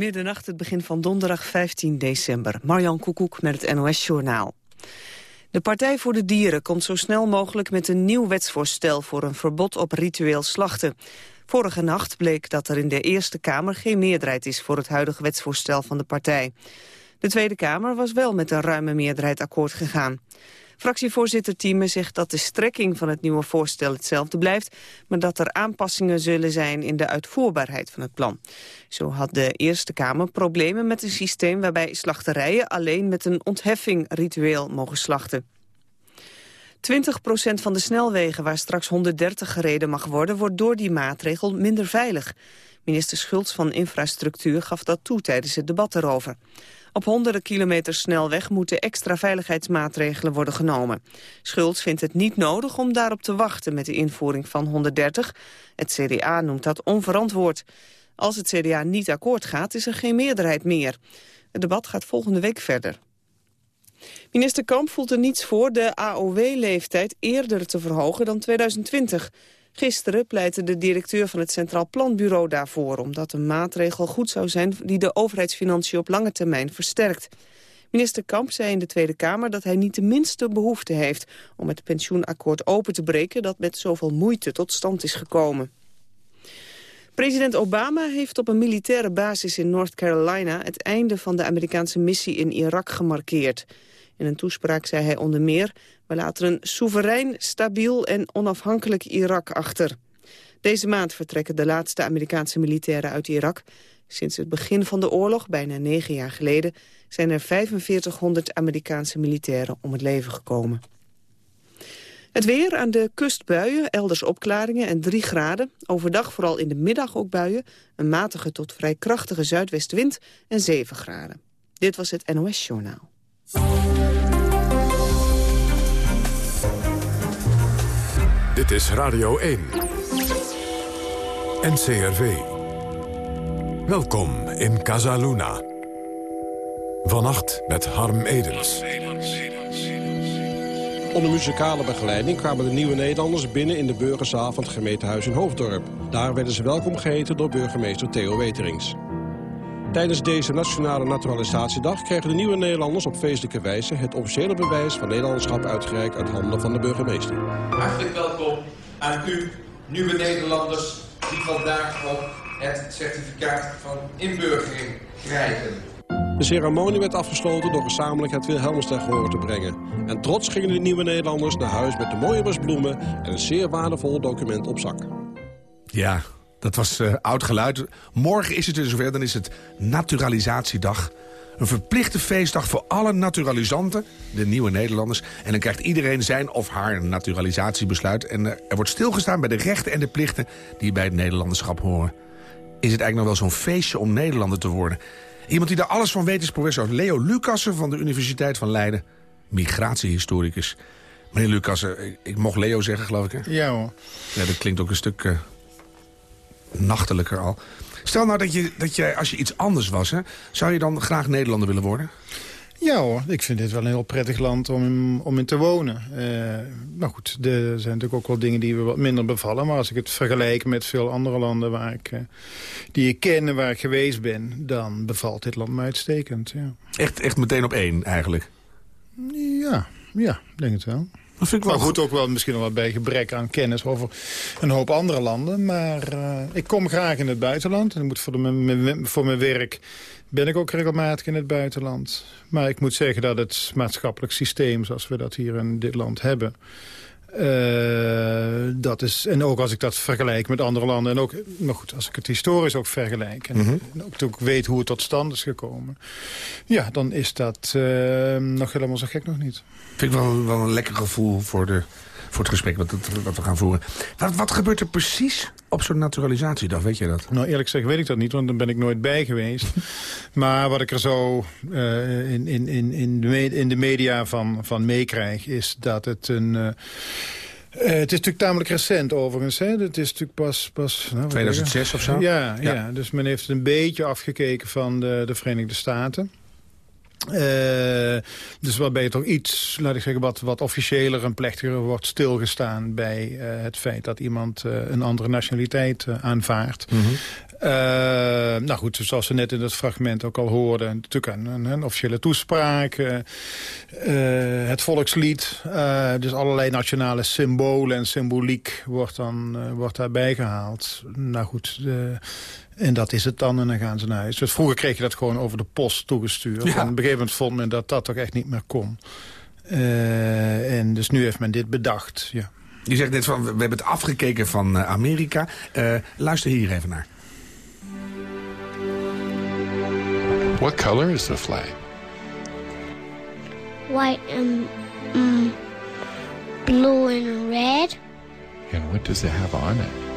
Middernacht, het begin van donderdag 15 december. Marjan Koekoek met het NOS-journaal. De Partij voor de Dieren komt zo snel mogelijk met een nieuw wetsvoorstel... voor een verbod op ritueel slachten. Vorige nacht bleek dat er in de Eerste Kamer geen meerderheid is... voor het huidige wetsvoorstel van de partij. De Tweede Kamer was wel met een ruime meerderheid akkoord gegaan. Fractievoorzitter Thieme zegt dat de strekking van het nieuwe voorstel hetzelfde blijft, maar dat er aanpassingen zullen zijn in de uitvoerbaarheid van het plan. Zo had de Eerste Kamer problemen met een systeem waarbij slachterijen alleen met een ontheffing ritueel mogen slachten. 20% van de snelwegen waar straks 130 gereden mag worden... wordt door die maatregel minder veilig. Minister Schultz van Infrastructuur gaf dat toe tijdens het debat erover. Op honderden kilometers snelweg moeten extra veiligheidsmaatregelen worden genomen. Schultz vindt het niet nodig om daarop te wachten met de invoering van 130. Het CDA noemt dat onverantwoord. Als het CDA niet akkoord gaat, is er geen meerderheid meer. Het debat gaat volgende week verder. Minister Kamp voelt er niets voor de AOW-leeftijd eerder te verhogen dan 2020. Gisteren pleitte de directeur van het Centraal Planbureau daarvoor... omdat een maatregel goed zou zijn die de overheidsfinanciën op lange termijn versterkt. Minister Kamp zei in de Tweede Kamer dat hij niet de minste behoefte heeft... om het pensioenakkoord open te breken dat met zoveel moeite tot stand is gekomen. President Obama heeft op een militaire basis in North Carolina... het einde van de Amerikaanse missie in Irak gemarkeerd. In een toespraak zei hij onder meer... we laten een soeverein, stabiel en onafhankelijk Irak achter. Deze maand vertrekken de laatste Amerikaanse militairen uit Irak. Sinds het begin van de oorlog, bijna negen jaar geleden... zijn er 4500 Amerikaanse militairen om het leven gekomen. Het weer aan de kust buien, elders opklaringen en 3 graden. Overdag vooral in de middag ook buien. Een matige tot vrij krachtige zuidwestenwind en 7 graden. Dit was het NOS Journaal. Dit is Radio 1. NCRV. Welkom in Casaluna. Vannacht met Harm Edens. Onder muzikale begeleiding kwamen de nieuwe Nederlanders binnen in de burgerzaal van het gemeentehuis in Hoofddorp. Daar werden ze welkom geheten door burgemeester Theo Weterings. Tijdens deze Nationale Naturalisatiedag kregen de nieuwe Nederlanders op feestelijke wijze het officiële bewijs van Nederlandschap uitgereikt uit handen van de burgemeester. Hartelijk welkom aan u, nieuwe Nederlanders, die vandaag op het certificaat van inburgering krijgen. De ceremonie werd afgesloten door gezamenlijk het gehoor te brengen. En trots gingen de nieuwe Nederlanders naar huis met de mooie bos bloemen en een zeer waardevol document op zak. Ja, dat was uh, oud geluid. Morgen is het er zover, dan is het naturalisatiedag. Een verplichte feestdag voor alle naturalisanten, de nieuwe Nederlanders. En dan krijgt iedereen zijn of haar naturalisatiebesluit. En uh, er wordt stilgestaan bij de rechten en de plichten die bij het Nederlanderschap horen. Is het eigenlijk nog wel zo'n feestje om Nederlander te worden? Iemand die daar alles van weet is professor Leo Lucassen van de Universiteit van Leiden. Migratiehistoricus. Meneer Lucassen, ik, ik mocht Leo zeggen, geloof ik, hè? Ja hoor. Ja, dat klinkt ook een stuk uh, nachtelijker al. Stel nou dat je, dat je, als je iets anders was, hè, zou je dan graag Nederlander willen worden? Ja hoor, ik vind dit wel een heel prettig land om in, om in te wonen. Uh, nou goed, er zijn natuurlijk ook wel dingen die we wat minder bevallen. Maar als ik het vergelijk met veel andere landen waar ik, uh, die ik ken en waar ik geweest ben... dan bevalt dit land me uitstekend, ja. Echt, echt meteen op één eigenlijk? Ja, ja, denk het wel. Dat vind ik wel maar goed, ook wel misschien nog wel bij gebrek aan kennis over een hoop andere landen. Maar uh, ik kom graag in het buitenland. En moet voor, de, voor mijn werk ben ik ook regelmatig in het buitenland. Maar ik moet zeggen dat het maatschappelijk systeem zoals we dat hier in dit land hebben... Uh, dat is, en ook als ik dat vergelijk met andere landen... en ook, maar goed, als ik het historisch ook vergelijk... en, mm -hmm. ook weet hoe het tot stand is gekomen... ja, dan is dat uh, nog helemaal zo gek nog niet. Vind ik wel, wel een lekker gevoel voor, de, voor het gesprek wat, wat we gaan voeren. Wat, wat gebeurt er precies op zo'n naturalisatiedag, weet je dat? Nou, eerlijk gezegd weet ik dat niet, want dan ben ik nooit bij geweest. maar wat ik er zo uh, in, in, in, in, de, in de media van, van meekrijg... is dat het een... Uh, uh, het is natuurlijk tamelijk recent overigens. Hè? Het is natuurlijk pas... pas nou, 2006 of zo? Ja, ja. ja, dus men heeft het een beetje afgekeken van de, de Verenigde Staten. Uh, dus waarbij toch iets, laat ik zeggen, wat, wat officiëler en plechtiger wordt stilgestaan bij uh, het feit dat iemand uh, een andere nationaliteit aanvaardt. Mm -hmm. nou goed, zoals we net in het fragment ook al hoorden... natuurlijk een, een officiële toespraak, het volkslied... dus allerlei nationale symbolen en symboliek wordt, dan, wordt daarbij gehaald. Nou goed, en dat is het dan en dan gaan ze naar huis. Dus vroeger kreeg je dat gewoon over de post toegestuurd. En op een gegeven moment vond men dat dat toch echt niet meer kon. Uh, en dus nu heeft men dit bedacht, ja. Je zegt net van, we hebben het afgekeken van uh, Amerika. Uh, luister hier even naar. What color is the flag? White and um, blue and red. And what does it have on it?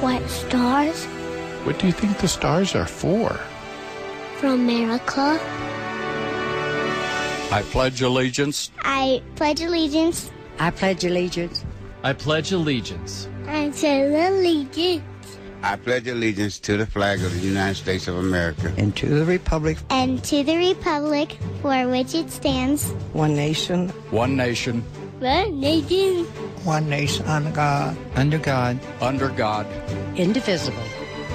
White stars. What do you think the stars are for? For America. I pledge allegiance. I pledge allegiance. I pledge allegiance. I pledge allegiance. I pledge allegiance. I pledge allegiance to the flag of the United States of America. And to the republic. And to the republic for which it stands. One nation. One nation. One nation. One nation under God. Under God. Under God. Indivisible.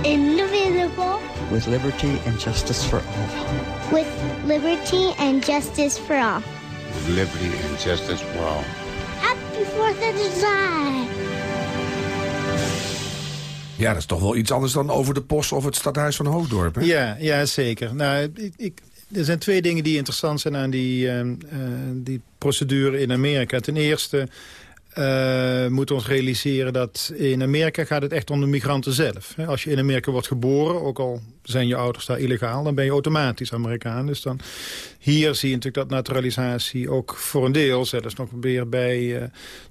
Indivisible. With liberty and justice for all. With liberty and justice for all. With liberty and justice for all. Happy 4th of July. Ja, dat is toch wel iets anders dan over de post of het stadhuis van Hoofddorp, hè? Ja, ja zeker. Nou, ik, ik, er zijn twee dingen die interessant zijn aan die, uh, uh, die procedure in Amerika. Ten eerste uh, moeten we ons realiseren dat in Amerika gaat het echt om de migranten zelf. Als je in Amerika wordt geboren, ook al zijn je ouders daar illegaal... dan ben je automatisch Amerikaan. Dus dan, hier zie je natuurlijk dat naturalisatie ook voor een deel... zelfs nog weer bij uh,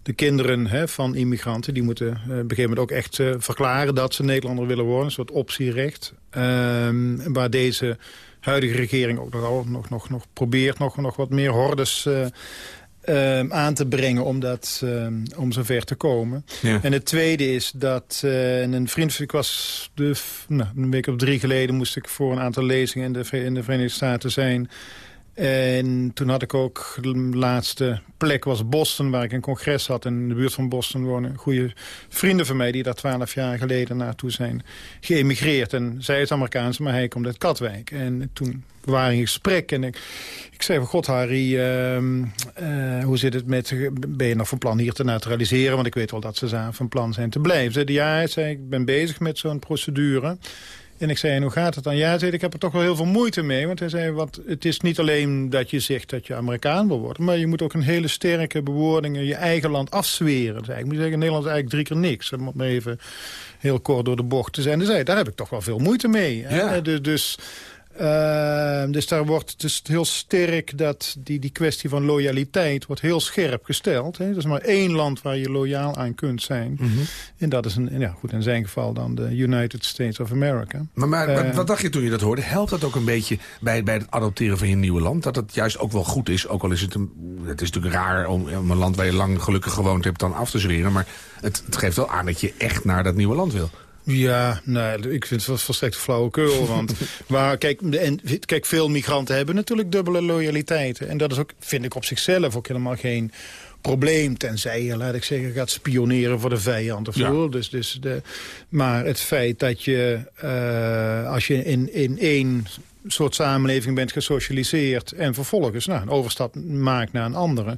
de kinderen hè, van immigranten... die moeten uh, op een gegeven moment ook echt verklaren dat ze Nederlander willen worden. Een soort optierecht. waar deze huidige regering ook nogal, nog, nog, nog probeert nog, nog wat meer hordes... Uh, aan te brengen om, dat, uh, om zover te komen. Ja. En het tweede is dat uh, een vriend... Ik was de, nou, een week of drie geleden moest ik voor een aantal lezingen in de, in de Verenigde Staten zijn. En toen had ik ook de laatste plek was Boston, waar ik een congres had. En in de buurt van Boston wonen goede vrienden van mij... die daar twaalf jaar geleden naartoe zijn geëmigreerd. En zij is Amerikaans, maar hij komt uit Katwijk. En toen waren we in gesprek en ik, ik zei van... God, Harry, uh, uh, hoe zit het met... ben je nog van plan hier te naturaliseren? Want ik weet wel dat ze van plan zijn te blijven. Zei, ja, zei, ik ben bezig met zo'n procedure... En ik zei, en hoe gaat het dan? Ja, hij zei, ik heb er toch wel heel veel moeite mee. Want hij zei, wat, het is niet alleen dat je zegt dat je Amerikaan wil worden... maar je moet ook een hele sterke bewoording in je eigen land afzweren. Dus ik moet zeggen, Nederland is eigenlijk drie keer niks. Om maar even heel kort door de bocht te zijn. Dus daar heb ik toch wel veel moeite mee. Ja. Dus... dus uh, dus daar wordt dus heel sterk dat die, die kwestie van loyaliteit wordt heel scherp gesteld. Hè. Er is maar één land waar je loyaal aan kunt zijn. Mm -hmm. En dat is een, ja, goed, in zijn geval dan de United States of America. Maar, maar uh, wat dacht je toen je dat hoorde? Helpt dat ook een beetje bij, bij het adopteren van je nieuwe land? Dat het juist ook wel goed is, ook al is het, een, het is natuurlijk raar om, om een land waar je lang gelukkig gewoond hebt dan af te zweren. Maar het, het geeft wel aan dat je echt naar dat nieuwe land wil. Ja, nee, ik vind het volstrekt flauwekul. Want waar, kijk, en, kijk, veel migranten hebben natuurlijk dubbele loyaliteiten. En dat is ook, vind ik op zichzelf ook helemaal geen probleem. Tenzij je, laat ik zeggen, gaat spioneren voor de vijand. Of Ja. zo. Dus, dus de, maar het feit dat je, uh, als je in, in één soort samenleving bent gesocialiseerd... en vervolgens nou, een overstap maakt naar een andere...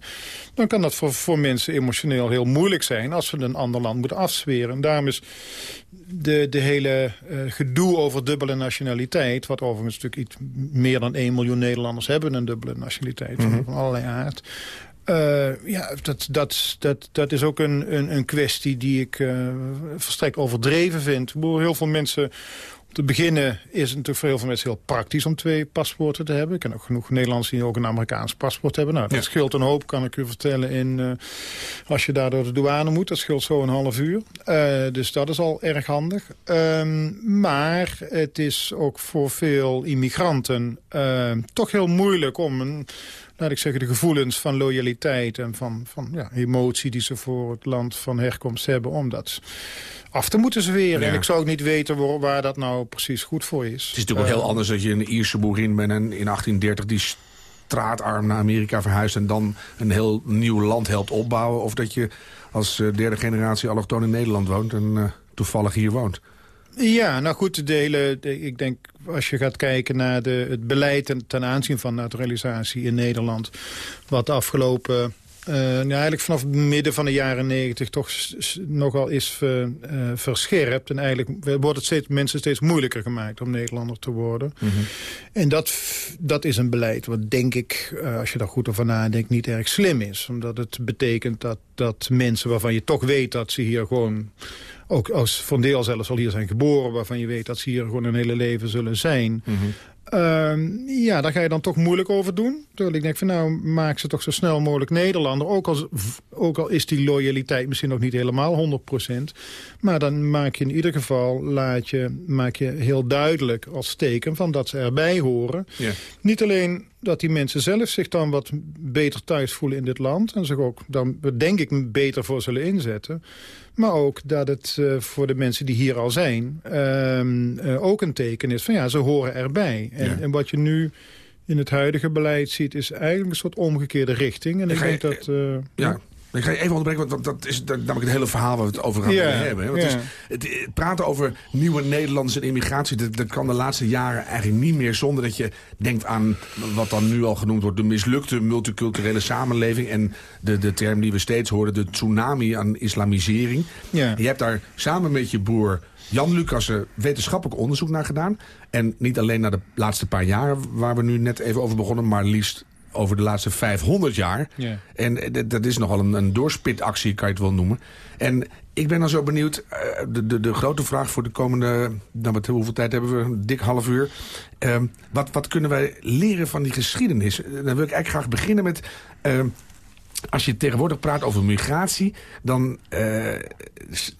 dan kan dat voor, voor mensen emotioneel heel moeilijk zijn... als ze een ander land moeten afzweren. En daarom is de, de hele uh, gedoe over dubbele nationaliteit... wat overigens natuurlijk iets meer dan 1 miljoen Nederlanders hebben... een dubbele nationaliteit Mhm. van, van allerlei aard... Uh, ja, dat, dat, dat, dat is ook een, een, een kwestie die ik uh, verstrekt overdreven vind. Heel veel mensen te beginnen is het natuurlijk voor heel veel mensen heel praktisch om twee paspoorten te hebben. Ik ken ook genoeg Nederlanders die ook een Amerikaans paspoort hebben. Nou, dat Ja. scheelt een hoop, kan ik u vertellen, in, uh, als je daar door de douane moet. Dat scheelt zo een half uur. Uh, dus dat is al erg handig. Um, maar het is ook voor veel immigranten uh, toch heel moeilijk om een laat ik zeggen, de gevoelens van loyaliteit en van, van ja, emotie die ze voor het land van herkomst hebben, om dat af te moeten zweren. Ja. En ik zou ook niet weten waar, waar dat nou precies goed voor is. Het is natuurlijk ook Uh, heel anders dat je een Ierse boerin bent... en in 1830 die straatarm naar Amerika verhuist... en dan een heel nieuw land helpt opbouwen... of dat je als eh, derde generatie allochtoon in Nederland woont... en eh, toevallig hier woont. Ja, nou goed, de hele, de- ik denk als je gaat kijken naar de, het beleid ten, ten aanzien van naturalisatie in Nederland... wat de afgelopen, eh, nou eigenlijk vanaf midden van de jaren negentig... toch nogal is eh, verscherpt. En eigenlijk wordt het steeds, mensen steeds moeilijker gemaakt om Nederlander te worden. En dat, dat is een beleid wat denk ik, eh, als je daar goed over nadenkt, niet erg slim is. Omdat het betekent dat, dat mensen waarvan je toch weet dat ze hier gewoon... ook als van deel zelfs al hier zijn geboren... waarvan je weet dat ze hier gewoon hun hele leven zullen zijn... Ehm, ja, daar ga je dan toch moeilijk over doen. Terwijl ik denk van nou, maak ze toch zo snel mogelijk Nederlander. Ook al, ook al is die loyaliteit misschien nog niet helemaal 100%. Maar dan maak je in ieder geval, laat je, maak je heel duidelijk als teken van dat ze erbij horen. Ja. Niet alleen dat die mensen zelf zich dan wat beter thuis voelen in dit land... en zich ook dan, denk ik, beter voor zullen inzetten... maar ook dat het eh, voor de mensen die hier al zijn... ehm, eh, ook een teken is van ja, ze horen erbij. En, Ja. en wat je nu in het huidige beleid ziet... is eigenlijk een soort omgekeerde richting. En ik denk dat... eh, Ja. Ik ga je even onderbreken, want dat is namelijk het hele verhaal waar we het over gaan hebben. hè. Want ja. het, is, het, praten over nieuwe Nederlanders en immigratie, dat, dat kan de laatste jaren eigenlijk niet meer zonder dat je denkt aan wat dan nu al genoemd wordt, de mislukte multiculturele samenleving en de, de term die we steeds horen, de tsunami aan islamisering. Je hebt daar samen met je broer Jan Lucassen wetenschappelijk onderzoek naar gedaan. En niet alleen naar de laatste paar jaren waar we nu net even over begonnen, maar liefst over de laatste 500 jaar. Ja. En eh, dat- is nogal een, een doorspitactie, kan je het wel noemen. En ik ben dan zo benieuwd, eh, de, de, de grote vraag voor de komende... Nou, wat, hoeveel tijd hebben we? Een dik half uur. Ehm, wat, wat kunnen wij leren van die geschiedenis? Eh, Dan wil ik eigenlijk graag beginnen met... ehm, als je tegenwoordig praat over migratie, dan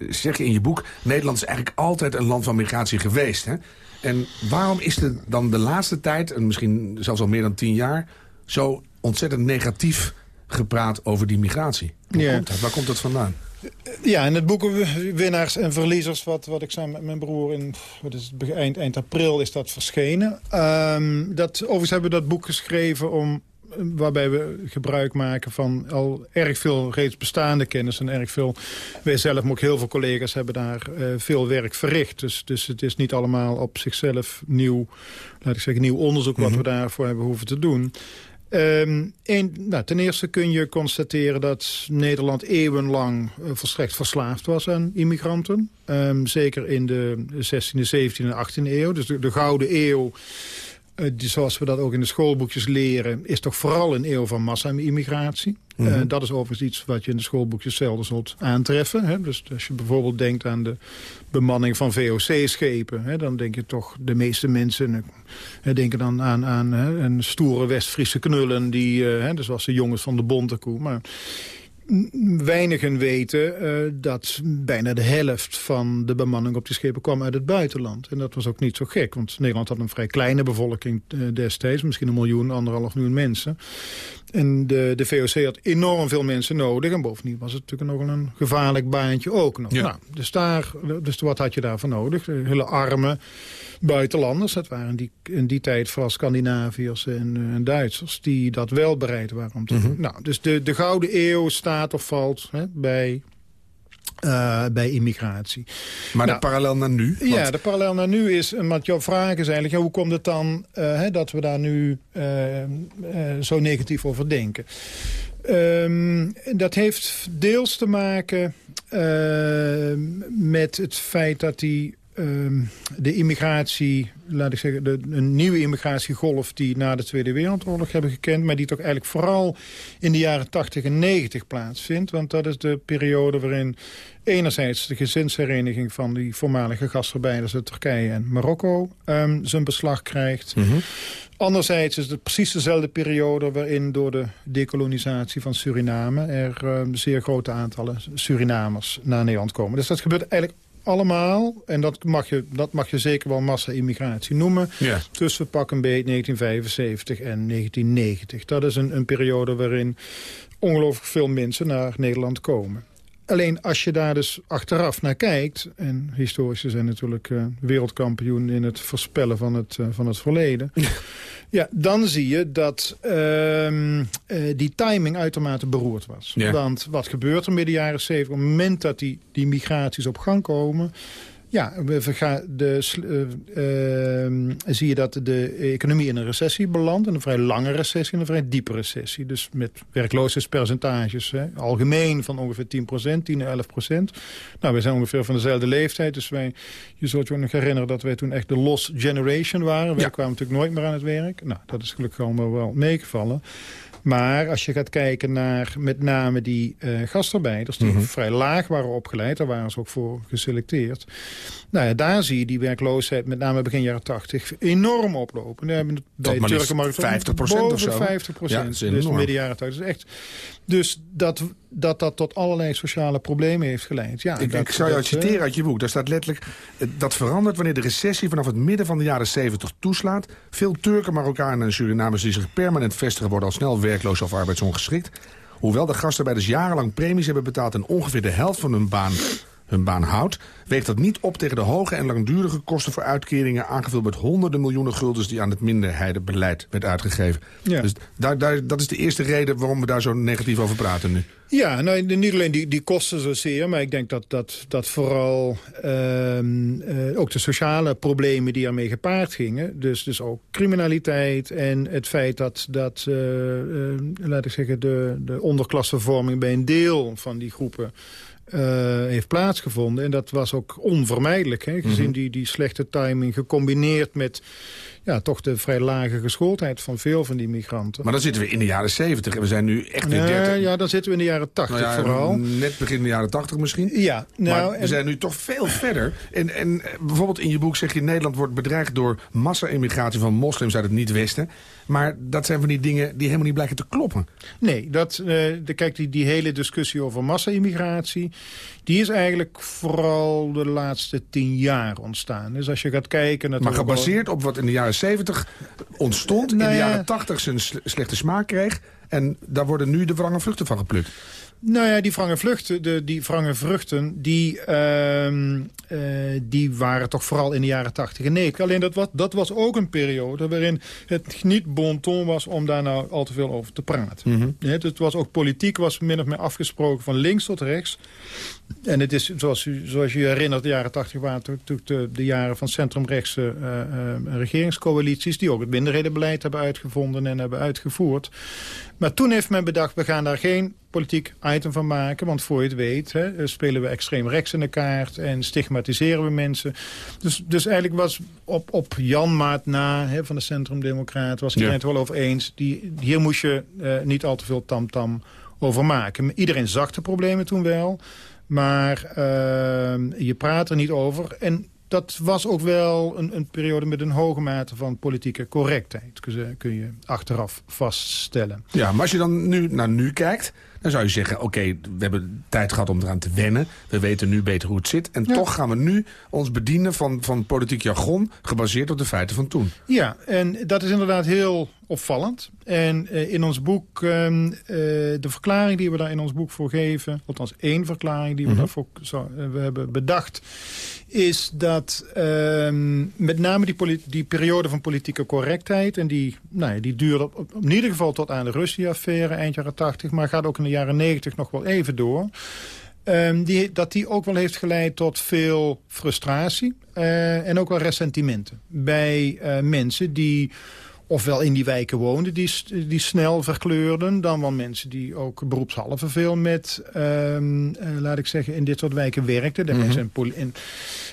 zeg je in je boek... Nederland is eigenlijk altijd een land van migratie geweest. Hè? En waarom is het dan de laatste tijd, en misschien zelfs al meer dan tien jaar... zo ontzettend negatief gepraat over die migratie? Hoe Ja. komt dat? Waar komt dat vandaan? Ja, in het boek Winnaars en Verliezers, wat, wat ik samen met mijn broer in wat is het, eind, eind april is dat verschenen. Ehm, dat, overigens hebben we dat boek geschreven om waarbij we gebruik maken van al erg veel reeds bestaande kennis. En erg veel, wij zelf, maar ook heel veel collega's hebben daar eh, veel werk verricht. Dus, dus het is niet allemaal op zichzelf nieuw, laat ik zeggen, nieuw onderzoek wat we daarvoor hebben hoeven te doen. Ehm, nou, ten eerste kun je constateren dat Nederland eeuwenlang eh, volstrekt verslaafd was aan immigranten. Ehm, zeker in de 16e, 17e en 18e eeuw. Dus de, de Gouden Eeuw, eh, zoals we dat ook in de schoolboekjes leren... is toch vooral een eeuw van massa-immigratie. Mhm. Eh, dat is overigens iets wat je in de schoolboekjes zelden zult aantreffen. Hè? Dus als je bijvoorbeeld denkt aan de bemanning van VOC-schepen... dan denk je toch, de meeste mensen hè, denken dan aan, aan hè, een stoere West-Friese knullen... Die, eh, hè, dus was de jongens van de Bontekoe. Maar weinigen weten eh, dat bijna de helft van de bemanning op die schepen kwam uit het buitenland. En dat was ook niet zo gek, want Nederland had een vrij kleine bevolking eh, destijds. Misschien een miljoen, anderhalf miljoen mensen. En de, de VOC had enorm veel mensen nodig. En bovendien was het natuurlijk nogal een gevaarlijk baantje ook nog. Ja. Nou, dus, daar, dus wat had je daarvoor nodig? Eh, Hele arme buitenlanders. Dat waren in die, in die tijd vooral Scandinaviërs en, eh, en Duitsers... die dat wel bereid waren om te doen. Nou, dus de, de Gouden Eeuw staat of valt hè, bij, eh, bij immigratie. Maar Nou, de parallel naar nu? Ja, de parallel naar nu is, en wat jouw vraag is eigenlijk... Ja, hoe komt het dan eh, hè, dat we daar nu eh, eh, zo negatief over denken? Ehm, dat heeft deels te maken eh, met het feit dat die, ehm, de immigratie, laat ik zeggen, de, een nieuwe immigratiegolf die na de Tweede Wereldoorlog hebben gekend, maar die toch eigenlijk vooral in de jaren 80 en 90 plaatsvindt. Want dat is de periode waarin enerzijds de gezinshereniging van die voormalige gastarbeiders uit Turkije en Marokko ehm, zijn beslag krijgt. Anderzijds is het precies dezelfde periode waarin door de dekolonisatie van Suriname er ehm, zeer grote aantallen Surinamers naar Nederland komen. Dus dat gebeurt eigenlijk allemaal, en dat mag je, dat mag je zeker wel massa-immigratie noemen, Ja. tussen pak een beet 1975 en 1990. Dat is een, een periode waarin ongelooflijk veel mensen naar Nederland komen. Alleen als je daar dus achteraf naar kijkt... en historici zijn natuurlijk eh, wereldkampioen in het voorspellen van het, eh, van het verleden... ja, dan zie je dat ehm, eh, die timing uitermate beroerd was. Ja. Want wat gebeurt er midden jaren 70? Op het moment dat die, die migraties op gang komen... Ja, we vergaan de, uh, uh, zie je dat de economie in een recessie belandt. Een vrij lange recessie, een vrij diepe recessie. Dus met werkloosheidspercentages hè, algemeen van ongeveer 10% 10 à 11 procent. Nou, we zijn ongeveer van dezelfde leeftijd. Dus wij, je zult je ook nog herinneren dat wij toen echt de lost generation waren. Wij kwamen natuurlijk nooit meer aan het werk. Nou, dat is gelukkig allemaal wel meegevallen. Maar als je gaat kijken naar met name die uh, gastarbeiders... die mhm. vrij laag waren opgeleid, daar waren ze ook voor geselecteerd... Nou ja, daar zie je die werkloosheid, met name begin jaren 80, enorm oplopen. We hebben het bij de Turkenmarkt 50 procent of zo. 50 procent. Ja, dus midden jaren 80. Dus, echt, dus dat, dat dat tot allerlei sociale problemen heeft geleid. Ja, ik, dat, ik zou jou dat, citeren uit je boek. Daar staat letterlijk, dat verandert wanneer de recessie vanaf het midden van de jaren 70 toeslaat. Veel Turken, Marokkanen en Surinamers die zich permanent vestigen worden al snel werkloos of arbeidsongeschikt. Hoewel de gastarbeiders jarenlang premies hebben betaald en ongeveer de helft van hun baan hun baan houdt... weegt dat niet op tegen de hoge en langdurige kosten voor uitkeringen... aangevuld met honderden miljoenen guldens die aan het minderheidenbeleid werd uitgegeven. Ja. Dus daar, daar, dat is de eerste reden waarom we daar zo negatief over praten nu. Ja, nou, niet alleen die, die kosten zozeer, maar ik denk dat, dat, dat vooral ehm, eh, ook de sociale problemen die ermee gepaard gingen, dus, dus ook criminaliteit en het feit dat, dat uh, uh, laat ik zeggen, de, de onderklasvervorming bij een deel van die groepen uh, heeft plaatsgevonden. En dat was ook onvermijdelijk, hè, gezien mhm. die, die slechte timing... gecombineerd met ja, toch de vrij lage geschooldheid van veel van die migranten. Maar dan zitten we in de jaren 70 en we zijn nu echt in de 30. Ja, dan zitten we in de jaren 80 nou ja, vooral. Net begin de jaren 80 misschien. Ja. Nou, maar we zijn nu toch veel verder. En, en eh, bijvoorbeeld in je boek zeg je... Nederland wordt bedreigd door massa-immigratie van moslims uit het niet-westen. Maar dat zijn van die dingen die helemaal niet blijken te kloppen. Nee, dat, uh, de, kijk, die, die hele discussie over massa-immigratie... die is eigenlijk vooral de laatste tien jaar ontstaan. Dus als je gaat kijken... Naar maar gebaseerd op wat in de jaren 70 ontstond... in de nou jaren 80 zijn slechte smaak kreeg... en daar worden nu de wrange vruchten van geplukt. Nou ja, die wrange, vluchten, de, die wrange vruchten, die, uh, uh, die waren toch vooral in de jaren 80 en 90. Alleen dat was, dat was ook een periode waarin het niet bon ton was om daar nou al te veel over te praten. Mm -hmm. het was ook politiek, was min of meer afgesproken van links tot rechts. En het is, zoals u, zoals je herinnert, de jaren 80 waren natuurlijk de, de, jaren van centrumrechtse uh, uh, regeringscoalities... die ook het minderhedenbeleid hebben uitgevonden en hebben uitgevoerd. Maar toen heeft men bedacht, we gaan daar geen politiek item van maken. Want voor je het weet hè, spelen we extreem rechts in de kaart... en stigmatiseren we mensen. Dus, dus eigenlijk was op, op Jan Maat na hè, van de Centrum Democraat... was iedereen het wel over eens. Die, hier moest je uh, niet al te veel tamtam -tam over maken. Iedereen zag de problemen toen wel... Maar uh, je praat er niet over. En dat was ook wel een, een, periode met een hoge mate van politieke correctheid. Kun je achteraf vaststellen. Ja, maar als je dan nu naar nu kijkt... Dan zou je zeggen, oké, we hebben tijd gehad om eraan te wennen. We weten nu beter hoe het zit. En toch gaan we nu ons bedienen van, van politiek jargon... gebaseerd op de feiten van toen. Ja, en dat is inderdaad heel opvallend. En uh, in ons boek, uh, uh, de verklaring die we daar in ons boek voor geven... althans één verklaring die we mm -hmm. daarvoor zo, we hebben bedacht... is dat ehm, met name die, die, periode van politieke correctheid... en die, nou ja, die duurde op, in ieder geval tot aan de Russia-affaire eind jaren 80... maar gaat ook in de jaren 90 nog wel even door... Um, die, dat die ook wel heeft geleid tot veel frustratie uh, en ook wel ressentimenten bij uh, mensen die ofwel in die wijken woonden die, die snel verkleurden... dan wel mensen die ook beroepshalve veel met, um, uh, laat ik zeggen, in dit soort wijken werkten. Mm -hmm. in,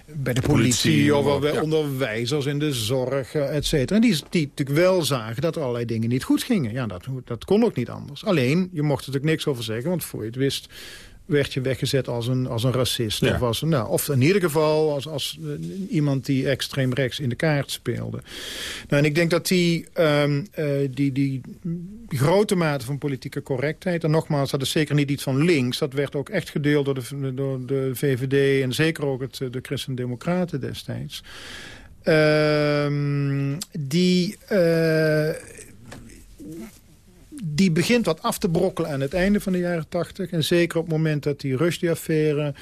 bij de politie, politie of bij ja. onderwijzers in de zorg, et cetera. En die, die natuurlijk wel zagen dat er allerlei dingen niet goed gingen. Ja, dat, dat kon ook niet anders. Alleen, je mocht er natuurlijk niks over zeggen, want voor je het wist werd je weggezet als een, als een racist. Ja. Of, als, nou, of in ieder geval als, als uh, iemand die extreem rechts in de kaart speelde. Nou, en ik denk dat die, um, uh, die, die grote mate van politieke correctheid... en nogmaals, dat is zeker niet iets van links... dat werd ook echt gedeeld door de, door de VVD... en zeker ook het, de Christen-Democraten destijds... Um, die... Uh, die begint wat af te brokkelen aan het einde van de jaren tachtig. En zeker op het moment dat die Rushdie-affaire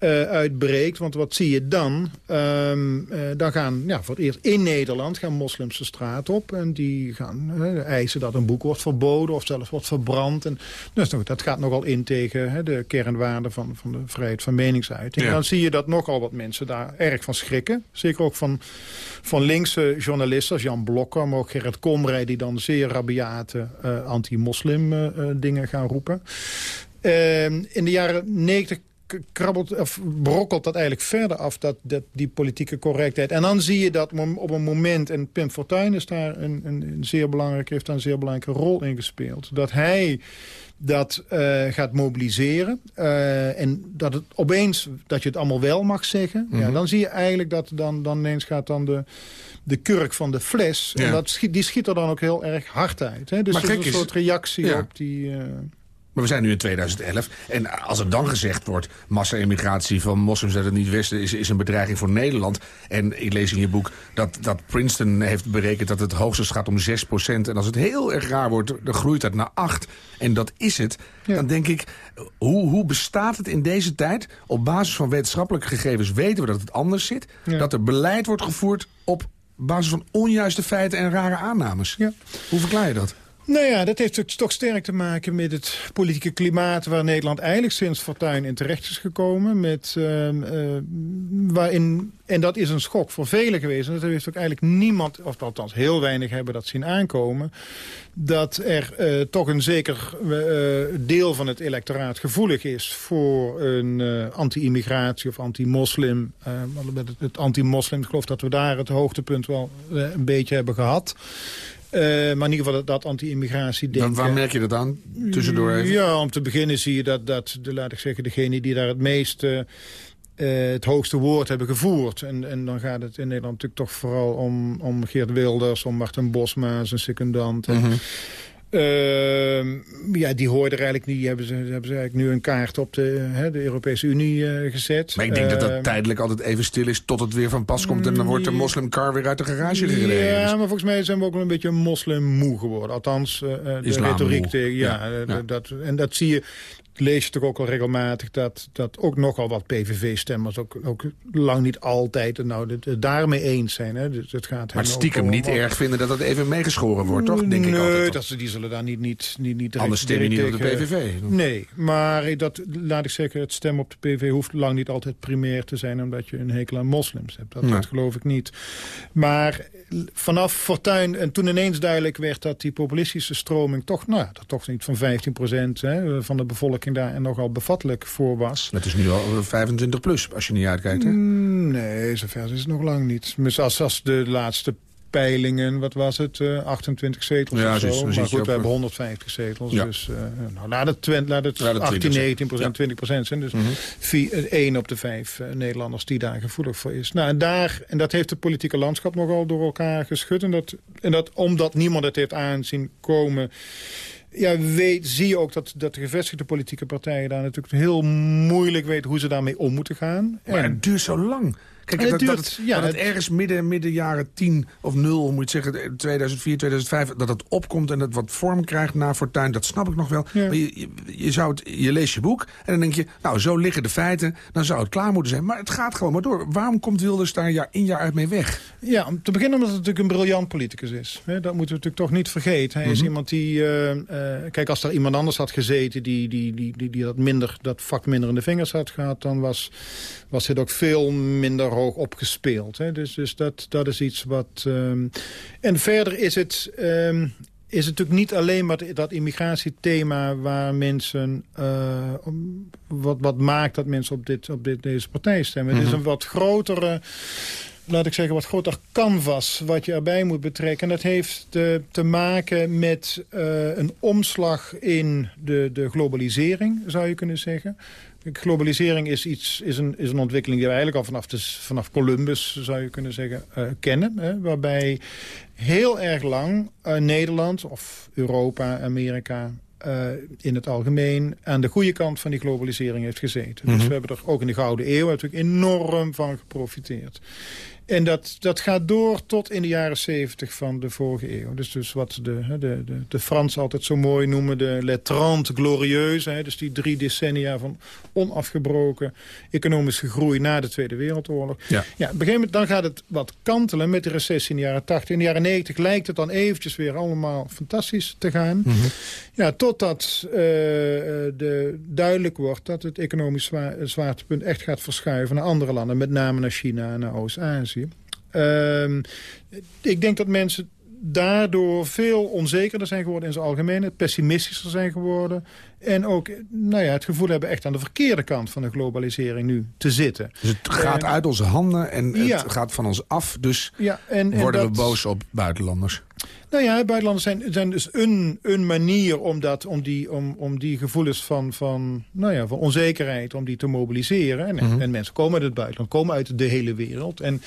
uh, uitbreekt. Want wat zie je dan? Um, uh, dan gaan ja, voor het eerst in Nederland gaan moslims de straat op. En die gaan uh, eisen dat een boek wordt verboden of zelfs wordt verbrand. En, dus dat gaat nogal in tegen de kernwaarden van, van de vrijheid van meningsuiting. Ja. En dan zie je dat nogal wat mensen daar erg van schrikken. Zeker ook van, van linkse journalisten als Jan Blokker, maar ook Gerrit Komrij... die dan zeer rabiate anti-moslim dingen gaan roepen. Ehm, in de jaren 90 krabbelt, of brokkelt dat eigenlijk verder af, dat, dat, die politieke correctheid. En dan zie je dat op een moment, en Pim Fortuyn is daar een, een, zeer belangrijk, heeft daar een zeer belangrijke rol in gespeeld. Dat hij dat uh, gaat mobiliseren. Uh, en dat het opeens, dat je het allemaal wel mag zeggen. Mm -hmm. ja, dan zie je eigenlijk dat dan, dan ineens gaat dan de, de kurk van de fles. Ja. En dat schiet, die schiet er dan ook heel erg hard uit. Hè? Dus maar dat is een soort reactie ja. op die... Uh, maar we zijn nu in 2011. En als er dan gezegd wordt... massa-immigratie van moslims uit het niet-westen is, is een bedreiging voor Nederland. En ik lees in je boek dat, dat Princeton heeft berekend... dat het hoogstens gaat om 6% En als het heel erg raar wordt, dan groeit dat naar 8. En dat is het. Ja. Dan denk ik, hoe, hoe bestaat het in deze tijd? Op basis van wetenschappelijke gegevens weten we dat het anders zit. Ja. Dat er beleid wordt gevoerd op basis van onjuiste feiten en rare aannames. Ja. Hoe verklaar je dat? Nou ja, dat heeft toch sterk te maken met het politieke klimaat... waar Nederland eigenlijk sinds Fortuyn in terecht is gekomen. Met, uh, uh, waarin, en dat is een schok voor velen geweest. En dat heeft ook eigenlijk niemand, of althans heel weinig hebben dat zien aankomen... dat er uh, toch een zeker deel van het electoraat gevoelig is... voor een anti-immigratie of anti-moslim. het anti-moslim, ik geloof dat we daar het hoogtepunt wel een beetje hebben gehad... Uh, maar in ieder geval dat, dat anti-immigratie denken. Waar merk je dat aan? Tussendoor even. Ja, om te beginnen zie je dat, dat de, laat ik zeggen, degene die daar het meest... Uh, het hoogste woord hebben gevoerd. En, en dan gaat het in Nederland natuurlijk toch vooral om, om Geert Wilders... om Martin Bosma, zijn secundant. Mm -hmm. Uh, ja, die hoorden er eigenlijk niet. Hebben ze, hebben ze eigenlijk nu een kaart op de, hè, de Europese Unie uh, gezet. Maar ik denk uh, dat dat tijdelijk altijd even stil is tot het weer van pas komt... en dan wordt de moslimcar weer uit de garage gereden. Ja, maar volgens mij zijn we ook wel een beetje moslimmoe geworden. Althans, uh, de retoriek tegen... Ja, ja, ja. Dat, en dat zie je lees je toch ook wel regelmatig dat, dat ook nogal wat PVV-stemmers... Ook, ook lang niet altijd nou, het, het daarmee eens zijn. Hè. Dus het gaat maar stiekem niet erg vinden dat dat even meegeschoren wordt, toch? Denk nee, ik altijd dat ze, die zullen daar niet, niet, niet, niet Anders stem je niet op de PVV. Nee, maar dat, laat ik zeggen, het stemmen op de PVV hoeft lang niet altijd primair te zijn... omdat je een hekel aan moslims hebt. Dat, nee. dat geloof ik niet. Maar vanaf Fortuyn, en toen ineens duidelijk werd dat die populistische stroming... toch, nou, dat toch niet van 15 procent van de bevolking daar en nogal bevattelijk voor was. Het is nu al 25 plus, als je niet uitkijkt, hè? Nee, zover is het nog lang niet. Dus als, als de laatste peilingen, wat was het, uh, 28 zetels ja, of zo. Maar goed, we hebben 150 zetels. Ja. Dus uh, nou, laat het, twint, laat het, laat het 18, 19 procent, ja. 20 procent zijn. Dus mm -hmm. vier, 1 op de 5 uh, Nederlanders die daar gevoelig voor is. Nou, en, daar, en dat heeft het politieke landschap nogal door elkaar geschud. En, dat, en dat omdat niemand het heeft aanzien komen ja, weet, zie je ook dat, dat de gevestigde politieke partijen daar natuurlijk heel moeilijk weten hoe ze daarmee om moeten gaan. Maar en, het duurt zo lang. Kijk, dat, duurt, dat, het, ja, dat het ergens midden, midden jaren 10 of 0, moet je zeggen, 2004, 2005, dat het opkomt en het wat vorm krijgt na Fortuin, dat snap ik nog wel. Ja. Maar je, je, je, zou het, je leest je boek en dan denk je, nou, zo liggen de feiten, dan zou het klaar moeten zijn. Maar het gaat gewoon maar door. Waarom komt Wilders daar jaar in jaar uit mee weg? Ja, om te beginnen omdat het natuurlijk een briljant politicus is. dat moeten we natuurlijk toch niet vergeten. Hij mm -hmm. is iemand die, uh, uh, kijk, als er iemand anders had gezeten die, die, die, die, die dat, minder, dat vak minder in de vingers had gehad, dan was, was het ook veel minder hoog opgespeeld. Hè? Dus, dus dat, dat is iets wat... Um... En verder is het... Um, is het natuurlijk niet alleen maar dat immigratiethema waar mensen... Uh, wat, wat maakt dat mensen op, dit, op dit, deze partij stemmen. Mm -hmm. Het is een wat grotere laat ik zeggen, wat groter canvas wat je erbij moet betrekken. En dat heeft te, te maken met uh, een omslag in de, de globalisering, zou je kunnen zeggen. Globalisering is, iets, is, een, is een ontwikkeling die we eigenlijk al vanaf, de, vanaf Columbus, zou je kunnen zeggen, uh, kennen. Hè, waarbij heel erg lang uh, Nederland of Europa, Amerika, uh, in het algemeen aan de goede kant van die globalisering heeft gezeten. Mm -hmm. Dus we hebben er ook in de Gouden Eeuw natuurlijk enorm van geprofiteerd. En dat, dat gaat door tot in de jaren 70 van de vorige eeuw. Dus, dus wat de, de, de, de Fransen altijd zo mooi noemen... de Les Trente Glorieuses. Dus die drie decennia van onafgebroken economische groei... na de Tweede Wereldoorlog. Ja. Ja, op een gegeven moment dan gaat het wat kantelen met de recessie in de jaren 80. In de jaren 90 lijkt het dan eventjes weer allemaal fantastisch te gaan. Mm -hmm. Ja, totdat uh, de, duidelijk wordt dat het economisch zwaar, zwaartepunt echt gaat verschuiven... naar andere landen, met name naar China en naar Oost-Azië. Uh, ik denk dat mensen daardoor veel onzekerder zijn geworden in zijn algemeen. Pessimistischer zijn geworden. En ook nou ja, het gevoel hebben echt aan de verkeerde kant van de globalisering nu te zitten. Dus het gaat uit onze handen en het gaat van ons af. Dus ja, en, en worden dat, we boos op buitenlanders. Nou ja, buitenlanders zijn, zijn dus een, een manier om, dat, om, die, om, om die gevoelens van, van, nou ja, van onzekerheid... om die te mobiliseren. En, mm -hmm. en mensen komen uit het buitenland, komen uit de hele wereld. En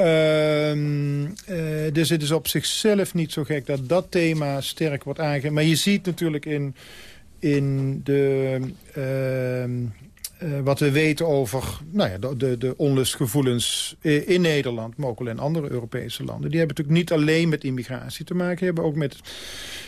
Uh, uh, dus het is op zichzelf niet zo gek dat dat thema sterk wordt aangegeven. Maar je ziet natuurlijk in, in de, uh, wat we weten over nou ja, de, de, onlustgevoelens in Nederland... maar ook al in andere Europese landen. Die hebben natuurlijk niet alleen met immigratie te maken. Die hebben ook met,